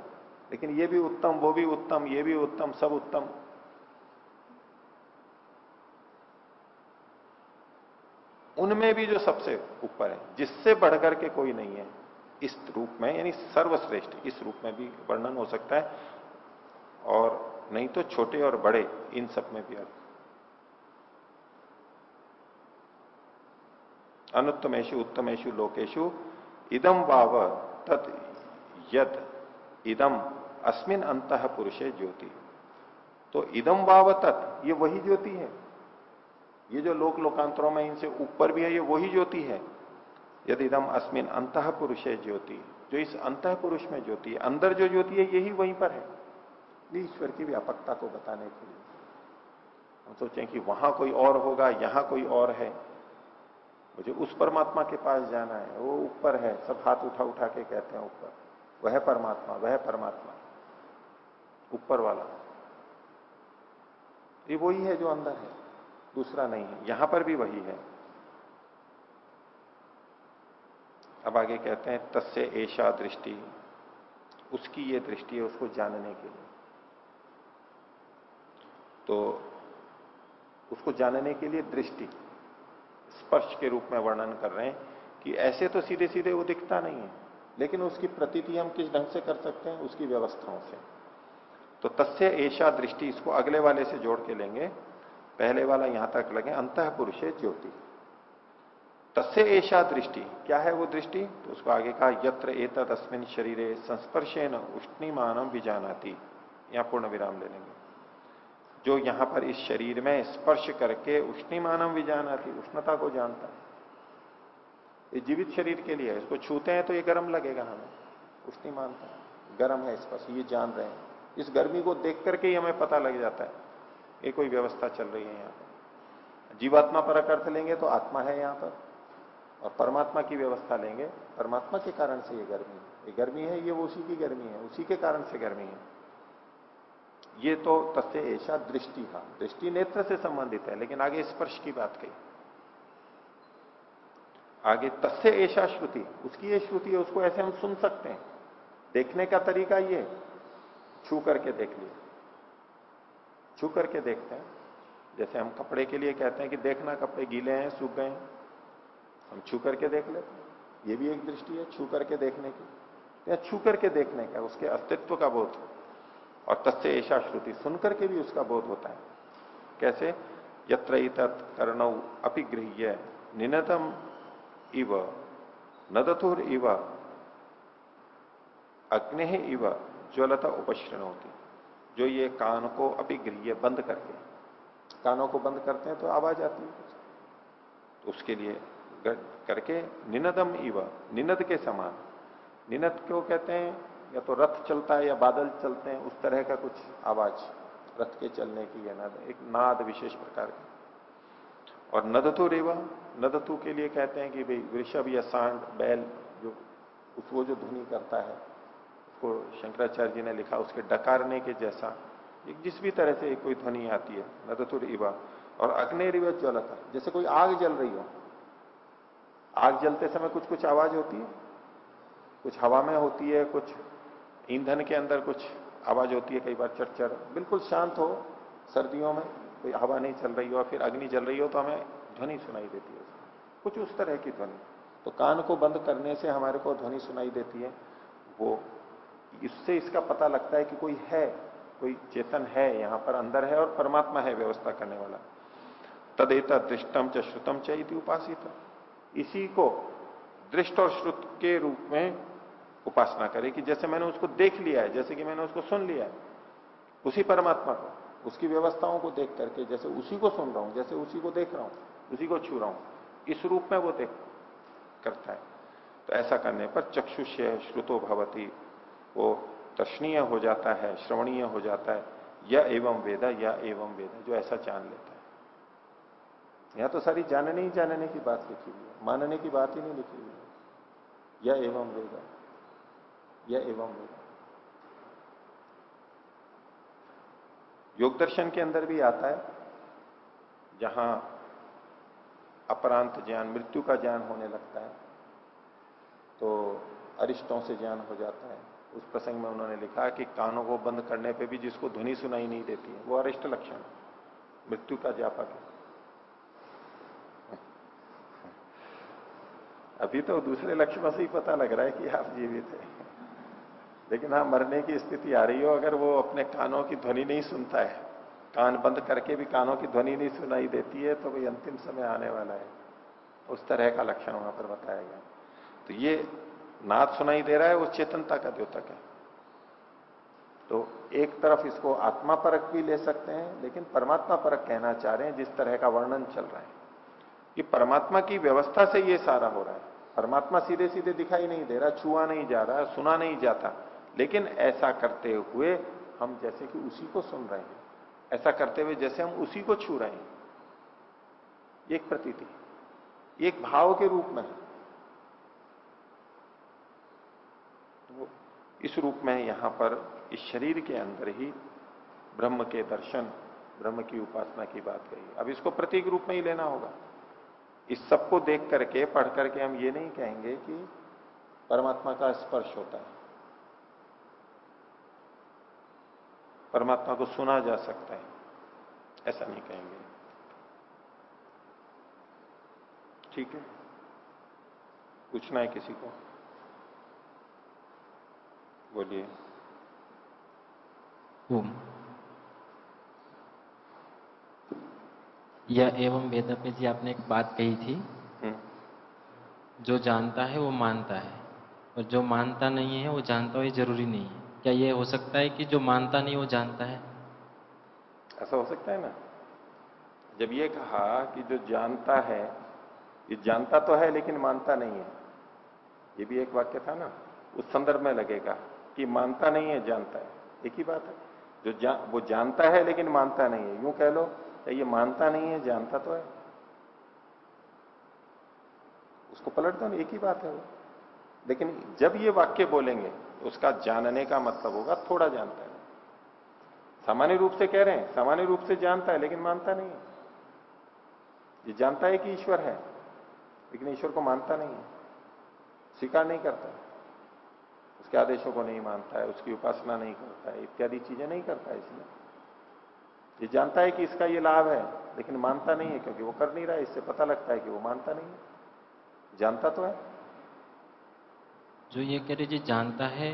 लेकिन ये भी उत्तम, वो भी उत्तम, ये भी उत्तम, सब उत्तम। उनमें भी जो सबसे ऊपर है, जिससे बढ़कर के कोई नहीं है, इस रूप में, यानी सर्वश्रेष्ठ, इस रूप में भी वर्णन हो सकता है। और नहीं तो छोटे और बड़े, इन सब में भी अर्थ। अनुत्तमेशु उत्तमेशु लोकेशु इदम वाव, तत् यद इदम अस्मिन अंत पुरुषे ज्योति। तो इदम वाव, तत्, ये वही ज्योति है। ये जो लोक लोकांतरों में इनसे ऊपर भी है, ये वही ज्योति है। यदि दम अस्मिन अंत पुरुषे ज्योति, जो इस अंत पुरुष में ज्योति है, अंदर जो ज्योति है, यही वहीं पर है। ईश्वर की व्यापकता को बताने के लिए। हम सोचें कि वहाँ कोई और होगा, यहाँ कोई और है। मुझे उस परमात्मा के पास जाना है, वो ऊपर है, सब हाथ उठा उठा के कहते हैं ऊपर। वह परमात्मा वह परमात्मा। ऊपर वाला। ये वही है जो अंदर है। दूसरा नहीं है। यहाँ पर भी वही है। अब आगे कहते हैं, तस्य ऐशा दृष्टि। उसकी ये दृष्टि है उसको जानने के लिए। तो उसको जानने के लिए दृष्टि, स्पर्श के रूप में वर्णन कर रहे हैं कि ऐसे तो सीधे सीधे वो दिखता नहीं है, लेकिन उसकी प्रतीति हम किस ढंग से कर सकते हैं? उसकी व्यवस्थाओं से। तो तस्य ऐशा दृष्टि इसको अगले वाले से जोड़ के लेंगे। पहले वाला यहाँ तक लगे अंत पुरुष ज्योति। तस्य ऐशा दृष्टि। क्या है वो दृष्टि? तो उसको आगे कहा, यत्र एतद अस्मिन शरीरे संस्पर्शेन उष्णीमानम बीजानाती यहाँ पूर्ण विराम ले लेंगे। जो यहाँ पर इस शरीर में स्पर्श करके उष्णीमानम विजानाती, उष्णता को जानता है। ये जीवित शरीर के लिए है। इसको छूते हैं तो ये गर्म लगेगा हमें। उष्णी मानता गर्म है स्पर्श। ये जान रहे हैं। इस गर्मी को देख करके ही हमें पता लग जाता है। ये कोई व्यवस्था चल रही है यहाँ पर। जीवात्मा पर अर्थ लेंगे तो आत्मा है यहाँ पर, और परमात्मा की व्यवस्था लेंगे, परमात्मा के कारण से ये गर्मी है। ये गर्मी है, ये वो उसी की गर्मी है, उसी के कारण से गर्मी है। ये तो तस्य ऐसा दृष्टि का दृष्टि नेत्र से संबंधित है, लेकिन आगे स्पर्श की बात कही। आगे तस्य ऐसा श्रुति, उसकी ये श्रुति है, उसको ऐसे हम सुन सकते हैं। देखने का तरीका ये छू करके देख लिया छू करके देखते हैं। जैसे हम कपड़े के लिए कहते हैं कि देखना, कपड़े गीले हैं, सूख गए हैं। हम छू करके देख लेते हैं। ये भी एक दृष्टि है, छू करके देखने की। या छू करके देखने का, उसके अस्तित्व का बोध। और तस्य ऐसा श्रुति, सुन करके भी उसका बोध होता है। कैसे? यत्र कर्ण अपिगृह्य निनतम इव नदथुर इव, अग्नि इव, ज्वलता उपश्रण होती जो ये कान को अभिगृह बंद करके। कानों को बंद करते हैं तो आवाज़ आती है तो उसके लिए करके निनदम इव, निनद के समान। निनद क्यों कहते हैं, या तो रथ चलता है या बादल चलते हैं, उस तरह का कुछ आवाज़, रथ के चलने की या नाद, एक नाद विशेष प्रकार का। और नदतु रेवा, नदतु के लिए कहते हैं कि भाई वृषभ या सांड, बैल, जो उसको जो ध्वनि करता है उसको शंकराचार्य जी ने लिखा, उसके डकारने के जैसा। जिस भी तरह से कोई ध्वनि आती है नदतुर इवा और अग्नि रिवा ज्वलता, जैसे कोई आग जल रही हो। आग जलते समय कुछ कुछ आवाज़ होती है? कुछ हवा में होती है, कुछ ईंधन के अंदर कुछ आवाज़ होती है, कई बार चरचर बिल्कुल शांत हो, सर्दियों में कोई हवा नहीं चल रही हो, फिर अग्नि जल रही हो तो हमें ध्वनि सुनाई देती है कुछ उस तरह की ध्वनि। तो कान को बंद करने से हमारे को ध्वनि सुनाई देती है। वो इससे इसका पता लगता है कि कोई है, कोई चेतन है यहाँ पर, अंदर है और परमात्मा है व्यवस्था करने वाला। तदेता दृष्टम च श्रुतम च उपासित। इसी को दृष्ट और श्रुत के रूप में उपासना करें कि जैसे मैंने उसको देख लिया है, जैसे कि मैंने उसको सुन लिया है, उसी परमात्मा को, उसकी व्यवस्थाओं को देख करके जैसे उसी को सुन रहा हूँ, जैसे उसी को देख रहा हूँ, उसी को छू रहा हूँ, इस रूप में वो देख करता है। तो ऐसा करने पर चक्षुष्य श्रुतो भवती। वो तर्शनीय हो जाता है, श्रवणीय हो जाता है, या एवं वेदा, या एवं वेदा, जो ऐसा जान लेता है। यहाँ तो सारी जानने ही जानने की बात लिखी हुई है, मानने की बात ही नहीं लिखी हुई है। या एवं वेदा, या एवं वेदा। योग दर्शन के अंदर भी आता है, जहाँ अपरांत ज्ञान, मृत्यु का ज्ञान होने लगता है तो अरिष्टों से ज्ञान हो जाता है। उस प्रसंग में उन्होंने लिखा कि कानों को बंद करने पे भी जिसको ध्वनि सुनाई नहीं देती है, वो अरिष्ट लक्षण मृत्यु का ज्ञापक है। अभी तो दूसरे लक्षणों से ही पता लग रहा है कि आप जीवित है। लेकिन हाँ मरने की स्थिति आ रही हो, अगर वो अपने कानों की ध्वनि नहीं सुनता है, कान बंद करके भी कानों की ध्वनि नहीं सुनाई देती है तो भाई अंतिम समय आने वाला है। उस तरह का लक्षण वहाँ पर बताया गया। तो ये नाद सुनाई दे रहा है, वो चेतनता का द्योतक है। तो एक तरफ़ इसको आत्मा परक भी ले सकते हैं, लेकिन परमात्मा परक कहना चाह रहे हैं, जिस तरह का वर्णन चल रहा है। कि परमात्मा की व्यवस्था से ये सारा हो रहा है। परमात्मा सीधे सीधे दिखाई नहीं दे रहा, छुआ नहीं जा रहा, सुना नहीं जाता। लेकिन ऐसा करते हुए हम जैसे कि उसी को सुन रहे हैं। ऐसा करते हुए जैसे हम उसी को छू रहे हैं। एक प्रतीति एक भाव के रूप में तो इस रूप में यहाँ पर इस शरीर के अंदर ही ब्रह्म के दर्शन, ब्रह्म की उपासना की बात कही। अब इसको प्रतीक रूप में ही लेना होगा। इस सबको देख करके, पढ़ करके हम ये नहीं कहेंगे कि परमात्मा का स्पर्श होता है। परमात्मा को सुना जा सकता है। ऐसा नहीं कहेंगे। ठीक है? पूछना है किसी को? बोलिए ओम या एवं वेद में जी आपने एक बात कही थी हम्म, जो जानता है वो मानता है और जो मानता नहीं है वो जानता हो ये ज़रूरी नहीं है। क्या ये हो सकता है कि जो मानता नहीं वो जानता है? ऐसा हो सकता है ना? जब ये कहा कि जो जानता है ये जानता तो है लेकिन मानता नहीं है। ये भी एक वाक्य था ना? उस संदर्भ में लगेगा। कि मानता नहीं है जानता है। एक ही बात है। जो जा, वो जानता है लेकिन मानता नहीं है। यूँ कह लो ये मानता नहीं है जानता तो है। उसको पलट दो एक ही बात है वो। लेकिन जब ये वाक्य बोलेंगे तो उसका जानने का मतलब होगा थोड़ा जानता है। सामान्य रूप से कह रहे हैं सामान्य रूप से जानता है लेकिन मानता नहीं है। ये जानता है कि ईश्वर है लेकिन ईश्वर को मानता नहीं है स्वीकार नहीं करता। उसके आदेशों को नहीं मानता है उसकी उपासना नहीं करता है इत्यादि चीज़ें नहीं करता है इसलिए। ये जानता है कि इसका ये लाभ है लेकिन मानता नहीं है क्योंकि वो कर नहीं रहा है इससे पता लगता है कि वो मानता नहीं है। जानता तो है। जो ये कह रहे जी जानता है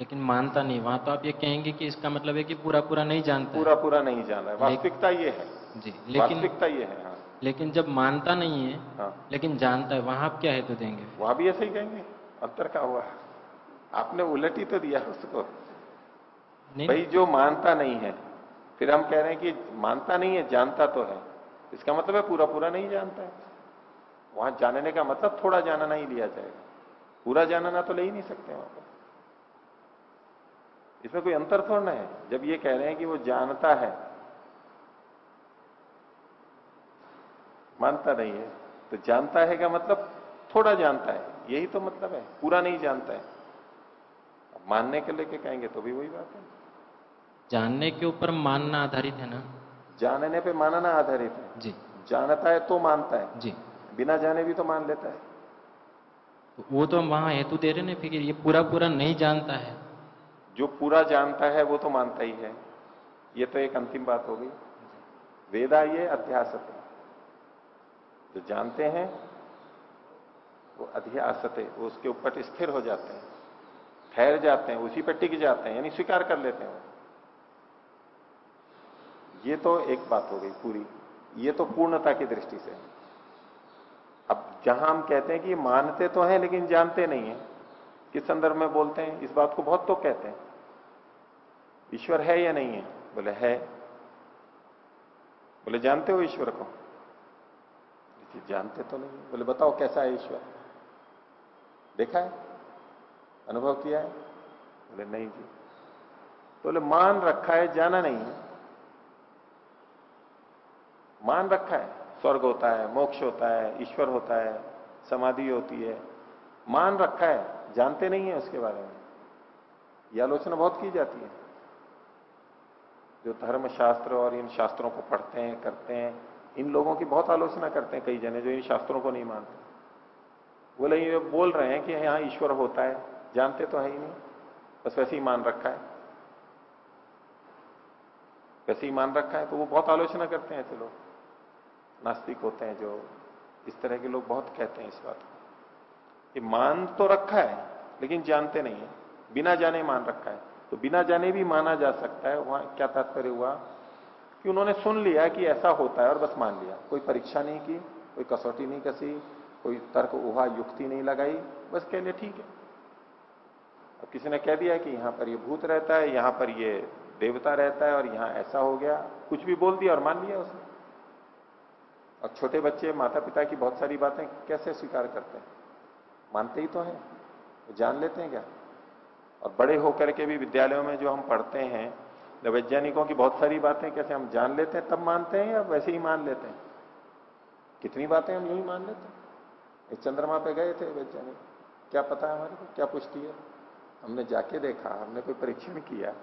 लेकिन मानता नहीं वहाँ तो आप ये कहेंगे कि इसका मतलब है कि पूरा पूरा नहीं जानता पूरा पूरा नहीं जान रहा है वास्तविकता ये है। जी लेकिन वास्तविकता ये है हाँ। लेकिन जब मानता नहीं है हाँ। लेकिन जानता है वहाँ आप क्या हेतु देंगे? वहाँ भी ऐसे ही कहेंगे अंतर का हुआ। आपने उलट ही तो दिया उसको। भाई जो मानता नहीं है फिर हम कह रहे हैं कि मानता नहीं है जानता तो है। इसका मतलब है पूरा पूरा नहीं जानता है। वहाँ जानने का मतलब थोड़ा जानना ही लिया जाएगा। पूरा जानना तो ले ही नहीं सकते वहाँ पर। इसमें कोई अंतर थोड़ा है। जब ये कह रहे हैं कि वो जानता है मानता नहीं है तो जानता है का मतलब थोड़ा जानता है। यही तो मतलब है। पूरा नहीं जानता है। मानने के लेके कहेंगे? तो भी वही बात है। जानने के ऊपर मानना आधारित है ना? जानने पे मानना आधारित है। जी। जानता है तो मानता है। जी। बिना जाने भी तो मान लेता है। तो वो तो हम वहाँ हेतु दे रहे ना फिर ये पूरा पूरा नहीं जानता है। जो पूरा जानता है वो तो मानता ही है। ये तो एक अंतिम बात हो गई। वेदा ये अध्यासत है। जो जानते हैं वो अध्यासते वो उसके ऊपर स्थिर हो जाते हैं। ठहर जाते हैं, उसी पर टिक जाते हैं, यानी स्वीकार कर लेते हैं ये तो एक बात हो गई पूरी। ये तो पूर्णता की दृष्टि से। अब जहाँ हम कहते हैं कि मानते तो हैं, लेकिन जानते नहीं है, किस संदर्भ में बोलते हैं, इस बात को बहुत तो कहते हैं। ईश्वर है या नहीं है? बोले है। बोले, जानते हो ईश्वर को? जानते तो नहीं बोले, बताओ कैसा है ईश्वर? देखा है? अनुभव किया है? बोले, नहीं जी। बोले तो मान रखा है, जाना नहीं है। मान रखा है, स्वर्ग होता है, मोक्ष होता है, ईश्वर होता है, समाधि होती है। मान रखा है, जानते नहीं है उसके बारे में। यह आलोचना बहुत की जाती है। जो धर्म शास्त्र और इन शास्त्रों को पढ़ते हैं, करते हैं, इन लोगों की बहुत आलोचना करते हैं कई जने जो इन शास्त्रों को नहीं मानते। बोले, ये बोल रहे हैं कि यहाँ ईश्वर होता है। जानते तो है ही नहीं। बस वैसे ही मान रखा है। वैसे ही मान रखा है तो वो बहुत आलोचना करते हैं ऐसे लोग। नास्तिक होते हैं जो इस तरह के लोग बहुत कहते हैं इस बात को। कि मान तो रखा है, लेकिन जानते नहीं है। बिना जाने मान रखा है। तो बिना जाने भी माना जा सकता है। वहाँ क्या तात्पर्य हुआ? कि उन्होंने सुन लिया कि ऐसा होता है और बस मान लिया। कोई परीक्षा नहीं की, कोई कसौटी नहीं कसी, कोई तर्क उहा युक्ति नहीं लगाई। बस कह लिया, ठीक है। अब किसी ने कह दिया कि यहाँ पर ये भूत रहता है, यहाँ पर ये देवता रहता है और यहाँ ऐसा हो गया। कुछ भी बोल दिया और मान लिया उसने। और छोटे बच्चे माता पिता की बहुत सारी बातें कैसे स्वीकार करते हैं? मानते ही तो हैं। जान लेते हैं क्या? और बड़े होकर के भी विद्यालयों में जो हम पढ़ते हैं वैज्ञानिकों की बहुत सारी बातें कैसे हम जान लेते हैं, तब मानते हैं या वैसे ही मान लेते हैं? कितनी बातें हम यूँ ही मान लेते हैं? चंद्रमा पे गए थे वैज्ञानिक। क्या पता है हमारे को? क्या पुष्टि है? हमने जाके देखा, हमने कोई परीक्षण किया।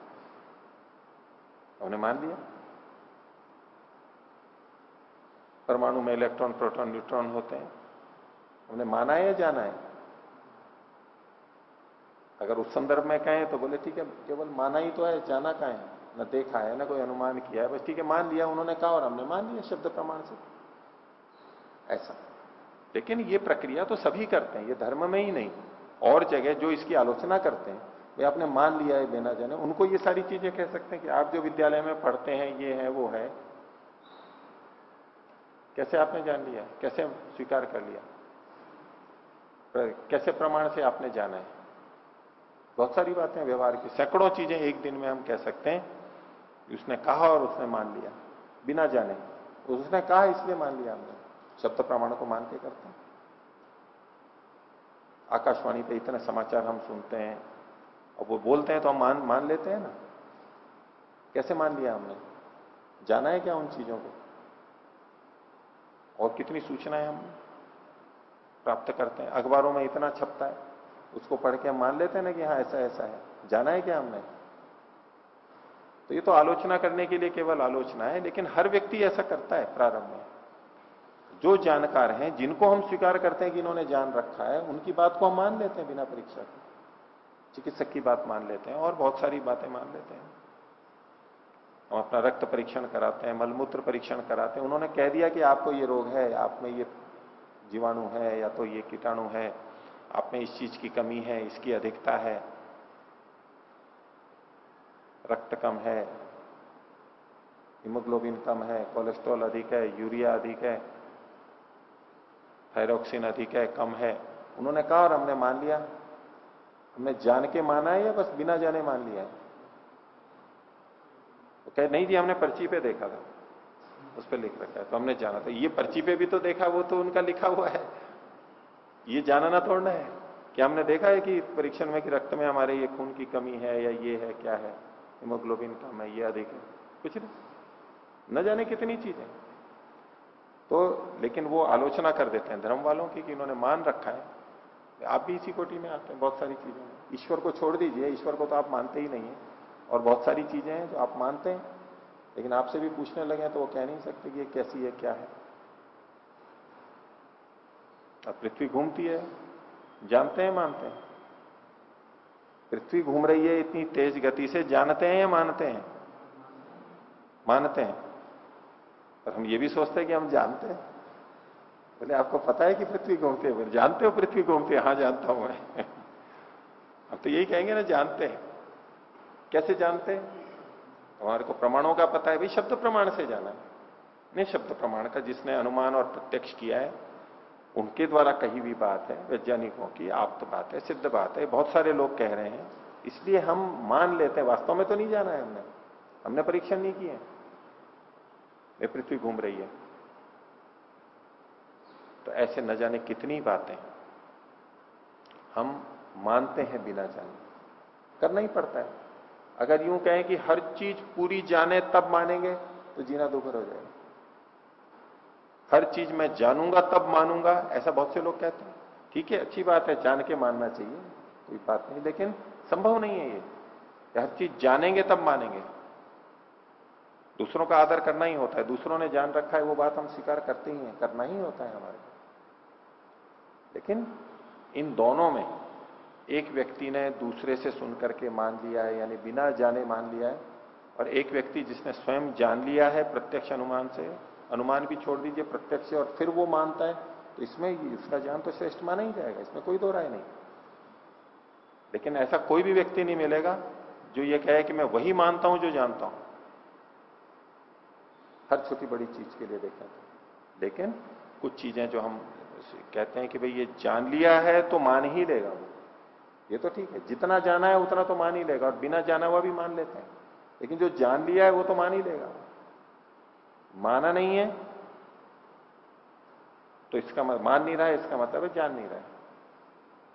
हमने मान लिया। परमाणु में इलेक्ट्रॉन, प्रोटॉन, न्यूट्रॉन होते हैं। हमने माना है या जाना है? अगर उस संदर्भ में कहें तो बोले, ठीक है, केवल माना ही तो है, जाना का है? न देखा है, ना कोई अनुमान किया है, बस ठीक है, मान लिया, उन्होंने कहा और हमने मान लिया शब्द प्रमाण से। ऐसा। लेकिन ये प्रक्रिया तो सभी करते हैं, ये धर्म में ही नहीं। और जगह जो इसकी आलोचना करते हैं, वे आपने मान लिया है, बिना जाने, उनको ये सारी चीज़ें कह सकते हैं कि आप जो विद्यालय में पढ़ते हैं, ये है, वो है। कैसे आपने जान लिया? कैसे स्वीकार कर लिया? कैसे प्रमाण से आपने जाना है? बहुत सारी बातें व्यवहार की। सैकड़ों चीज़ें एक दिन में हम कह सकते हैं उसने कहा और उसने मान लिया। बिना जाने। उसने कहा, इसलिए मान लिया हमने। शब्द प्रमाण को मान के करते हैं। आकाशवाणी पे इतने समाचार हम सुनते हैं। और वो बोलते हैं तो हम मान मान लेते हैं ना। कैसे मान लिया हमने? जाना है क्या उन चीज़ों को? और कितनी सूचनाएँ हम प्राप्त करते हैं? अखबारों में इतना छपता है, उसको पढ़ के हम मान लेते हैं ना कि हाँ ऐसा ऐसा है। जाना है क्या हमने? तो ये तो आलोचना करने के लिए केवल आलोचना है, लेकिन हर व्यक्ति ऐसा करता है प्रारंभ में। जो जानकार हैं, जिनको हम स्वीकार करते हैं कि इन्होंने जान रखा है, उनकी बात को हम मान लेते हैं बिना परीक्षा के। चिकित्सक की बात मान लेते हैं और बहुत सारी बातें मान लेते हैं। हम अपना रक्त परीक्षण कराते हैं, मलमूत्र परीक्षण कराते हैं। उन्होंने कह दिया कि आपको ये रोग है, आप में ये जीवाणु है या तो ये कीटाणु है, आप में इस चीज़ की कमी है, इसकी अधिकता है, रक्त कम है, हिमोग्लोबिन कम है, कोलेस्ट्रॉल अधिक है, यूरिया अधिक है। थायरोक्सिन अधिक है, कम है। उन्होंने कहा और हमने मान लिया। हमने जान के माना है या बस बिना जाने मान लिया है? तो कहे, नहीं जी, हमने पर्ची पे देखा था। उस पर लिख रखा है तो हमने जाना था। ये पर्ची पे भी तो देखा, वो तो उनका लिखा हुआ है। ये जानना तोड़ना है। क्या हमने देखा है कि परीक्षण में कि रक्त में हमारे ये खून की कमी है या ये है, क्या है? हिमोग्लोबिन कम है, ये अधिक है। कुछ नहीं। न जाने कितनी चीज़ें। तो लेकिन वो आलोचना कर देते हैं धर्म वालों की कि इन्होंने मान रखा है। आप भी इसी कोटि में आते हैं, बहुत सारी चीज़ें ईश्वर को छोड़ दीजिए, ईश्वर को तो आप मानते ही नहीं है। और बहुत सारी चीज़ें हैं जो आप मानते हैं, लेकिन आपसे भी पूछने लगे तो वो कह नहीं सकते कि ये कैसी है, क्या है। अब पृथ्वी घूमती है, जानते हैं, मानते हैं। पृथ्वी घूम रही है इतनी तेज गति से, जानते हैं या मानते हैं? मानते हैं। और हम ये भी सोचते हैं कि हम जानते हैं। बोले आपको पता है कि पृथ्वी घूमती है बोले जानते हो पृथ्वी घूमती है हाँ जानता हूँ मैं। अब तो यही कहेंगे ना, जानते हैं। कैसे जानते हैं? हमारे को प्रमाणों का पता है, भाई शब्द प्रमाण से जाना है। नहीं, शब्द प्रमाण का जिसने अनुमान और प्रत्यक्ष किया है, उनके द्वारा कही हुई बात है, वैज्ञानिकों की आप तो बात है, सिद्ध बात है, बहुत सारे लोग कह रहे हैं। इसलिए हम मान लेते हैं, वास्तव में तो नहीं जाना है हमने। हमने परीक्षण नहीं किए ये पृथ्वी घूम रही है। तो ऐसे न जाने कितनी बातें हम मानते हैं बिना जाने। करना ही पड़ता है। अगर यूँ कहें कि हर चीज़ पूरी जाने तब मानेंगे तो जीना दोपहर हो जाएगा। हर चीज़ मैं जानूँगा तब मानूँगा, ऐसा बहुत से लोग कहते हैं। ठीक है, अच्छी बात है, जान के मानना चाहिए, कोई बात नहीं, लेकिन संभव नहीं है ये। हर चीज़ जानेंगे तब मानेंगे। दूसरों का आदर करना ही होता है। दूसरों ने जान रखा है, वो बात हम स्वीकार करते ही हैं। करना ही होता है हमारे लेकिन इन दोनों में एक व्यक्ति ने दूसरे से सुन करके मान लिया है, यानी बिना जाने मान लिया है, और एक व्यक्ति जिसने स्वयं जान लिया है प्रत्यक्ष अनुमान से, अनुमान भी छोड़ दीजिए प्रत्यक्ष से, और फिर वो मानता है तो इसमें इसका ज्ञान तो श्रेष्ठ माना ही जाएगा, इसमें कोई दो राय नहीं। लेकिन ऐसा कोई भी व्यक्ति नहीं मिलेगा जो ये कहे कि मैं वही मानता हूँ जो जानता हूँ। हर छोटी बड़ी चीज़ के लिए देखा था। लेकिन कुछ चीज़ें जो हम कहते हैं कि भाई ये जान लिया है तो मान ही लेगा वो। ये तो ठीक है, जितना जाना है उतना तो मान ही लेगा और बिना जाना हुआ भी मान लेते हैं। लेकिन जो जान लिया है वो तो मान ही लेगा। माना नहीं है तो इसका मान नहीं रहा है, इसका मतलब है जान नहीं रहा है।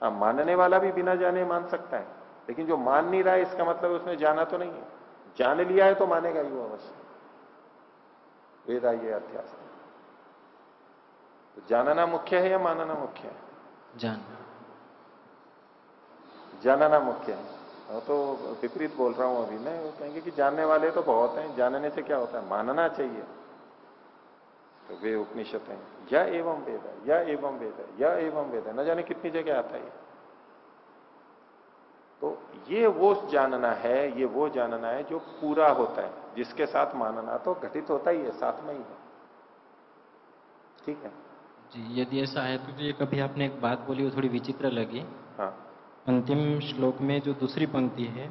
हाँ मानने वाला भी बिना जाने मान सकता है, लेकिन जो मान नहीं रहा है, इसका मतलब उसने जाना तो नहीं है। जान लिया है तो मानेगा ही वो अवश्य। वेदा ये अध्यास। तो जानना मुख्य है या मानना मुख्य है? जानना। जानना मुख्य है। तो विपरीत बोल रहा हूँ अभी मैं। वो कहेंगे कि जानने वाले तो बहुत हैं। जानने से क्या होता है? मानना चाहिए। तो वे उपनिषद हैं। या एवं वेद है या एवं वेद है या एवं वेद है। न जाने कितनी जगह आता है तो ये वो जानना है ये वो जानना है जो पूरा होता है। जिसके साथ मानना तो घटित होता ही है साथ में ही है। ठीक है? जी यदि ऐसा है तो ये कभी आपने एक बात बोली वो थोड़ी विचित्र लगी। हाँ। अंतिम श्लोक में जो दूसरी पंक्ति है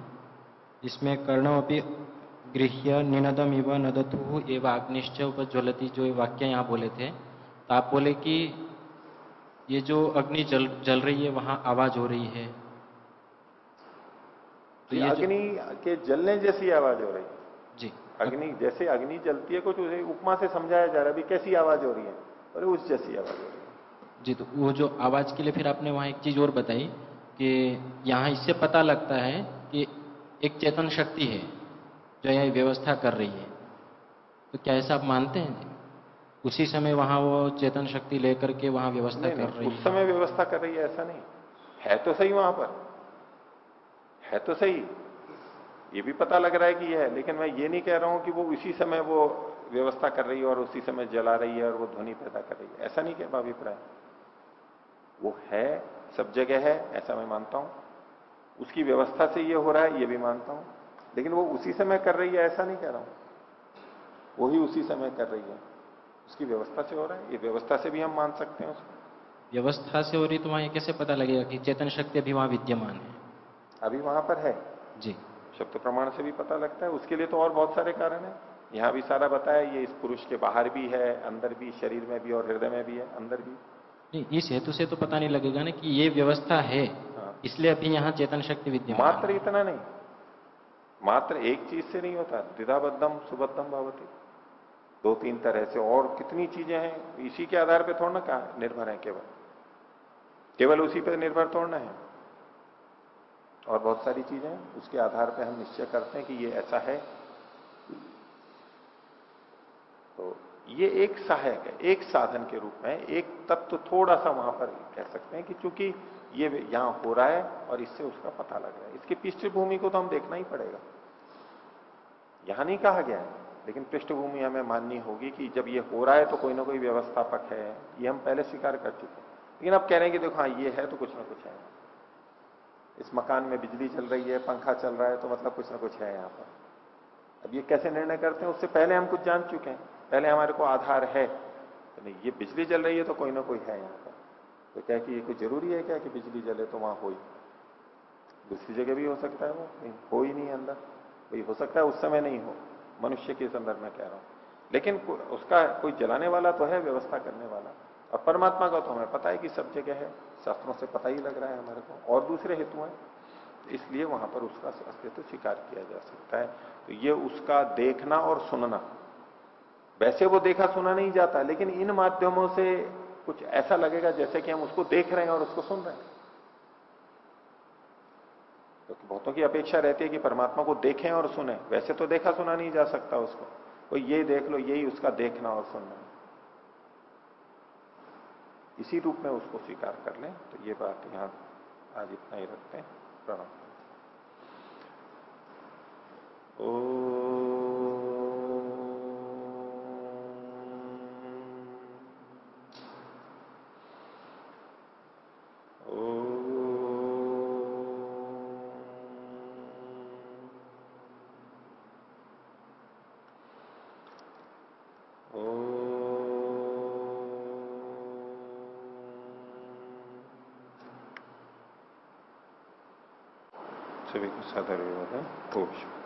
इसमें कर्ण अपनी गृह्य निनदम इव नदतु एवं अग्निश्चय उपज्वलती जो वाक्य यहाँ बोले थे तो आप बोले कि ये जो अग्नि जल जल रही है वहाँ आवाज़ हो रही है। तो ये अग्नि के जलने जैसी आवाज़ हो रही है। जी। अग्नि जैसे अग्नि जलती है कुछ उसे उपमा से समझाया जा रहा है अभी कैसी आवाज़ हो रही है? अरे उस जैसी आवाज़ हो रही है। जी तो वो जो आवाज़ के लिए फिर आपने वहाँ एक चीज़ और बताई कि यहाँ इससे पता लगता है कि एक चेतन शक्ति है जो यह व्यवस्था कर रही है। तो क्या ऐसा आप मानते हैं? उसी समय वहाँ वो चेतन शक्ति लेकर के वहाँ व्यवस्था कर रही है। उस समय व्यवस्था कर रही है ऐसा नहीं। है तो सही वहाँ पर। है तो सही। ये भी पता लग रहा है कि यह है लेकिन मैं ये नहीं कह रहा हूँ कि वो उसी समय वो व्यवस्था कर रही है और उसी समय जला रही है और वो ध्वनि पैदा कर रही है। ऐसा नहीं कह अभिप्राय। वो है सब जगह है ऐसा मैं मानता हूँ। उसकी व्यवस्था से ये हो रहा है ये भी मानता हूँ। लेकिन वो उसी समय कर रही है ऐसा नहीं कह रहा हूँ। वो ही उसी समय कर रही है। उसकी व्यवस्था से हो रहा है। ये व्यवस्था से भी हम मान सकते हैं उसको। व्यवस्था से हो रही तो वहाँ कैसे पता लगेगा कि चेतन शक्ति अभी वहाँ विद्यमान है? अभी वहाँ पर है। जी। शब्द प्रमाण से भी पता लगता है। उसके लिए तो और बहुत सारे कारण है। यहाँ भी सारा बताया ये इस पुरुष के बाहर भी है अंदर भी शरीर में भी और हृदय में भी है अंदर भी। नहीं इस हेतु से तो पता नहीं लगेगा ना कि ये व्यवस्था है। हाँ। इसलिए अभी यहाँ चेतन शक्ति विद्यमान। मात्र इतना नहीं। मात्र एक चीज़ से नहीं होता। द्विधाबद्धम सुबद्धम भावती। दो तीन तरह से और कितनी चीज़ें हैं इसी के आधार पर थोड़ा ना का निर्भर है केवल। केवल उसी पर निर्भर थोड़ना है। और बहुत सारी चीज़ें उसके आधार पर हम निश्चय करते हैं कि ये ऐसा है। तो ये एक सहायक है, एक साधन के रूप में, एक तत्व थोड़ा सा वहाँ पर कह सकते हैं कि चूँकि ये यहाँ हो रहा है और इससे उसका पता लग रहा है। इसकी पृष्ठभूमि को तो हम देखना ही पड़ेगा। यहाँ नहीं कहा गया है, लेकिन पृष्ठभूमि हमें माननी होगी कि जब ये हो रहा है तो कोई ना कोई व्यवस्थापक है। ये हम पहले स्वीकार कर चुके हैं। लेकिन अब कह रहे हैं कि देखो हाँ ये है तो कुछ ना कुछ है। इस मकान में बिजली चल रही है, पंखा चल रहा है तो मतलब कुछ ना कुछ है यहाँ पर। अब ये कैसे निर्णय करते हैं, उससे पहले हम कुछ जान चुके हैं। पहले हमारे को आधार है। तो नहीं ये बिजली जल रही है तो कोई ना कोई है यहाँ पर। तो क्या कि ये कोई ज़रूरी है क्या कि बिजली जले तो वहाँ हो ही। दूसरी जगह भी हो सकता है वो। नहीं, हो ही नहीं अंदर। भाई, हो सकता है उस समय नहीं हो। मनुष्य के संदर्भ में कह रहा हूँ। लेकिन उसका कोई जलाने वाला तो है, व्यवस्था करने वाला। और परमात्मा का तो हमें पता है कि सब जगह है। शास्त्रों से पता ही लग रहा है हमारे को। और दूसरे हेतु हैं इसलिए वहाँ पर उसका अस्तित्व स्वीकार किया जा सकता है। तो ये उसका देखना और सुनना। वैसे वो देखा सुना नहीं जाता, लेकिन इन माध्यमों से कुछ ऐसा लगेगा जैसे कि हम उसको देख रहे हैं और उसको सुन रहे हैं। क्योंकि तो बहुतों की अपेक्षा रहती है कि परमात्मा को देखें और सुने। वैसे तो देखा सुना नहीं जा सकता उसको। कोई ये देख लो, यही उसका देखना और सुनना। इसी रूप में उसको स्वीकार कर लें। तो ये बात यहाँ आज इतना ही रखते हैं। प्रणाम। ओ सभी को सादर विवाद है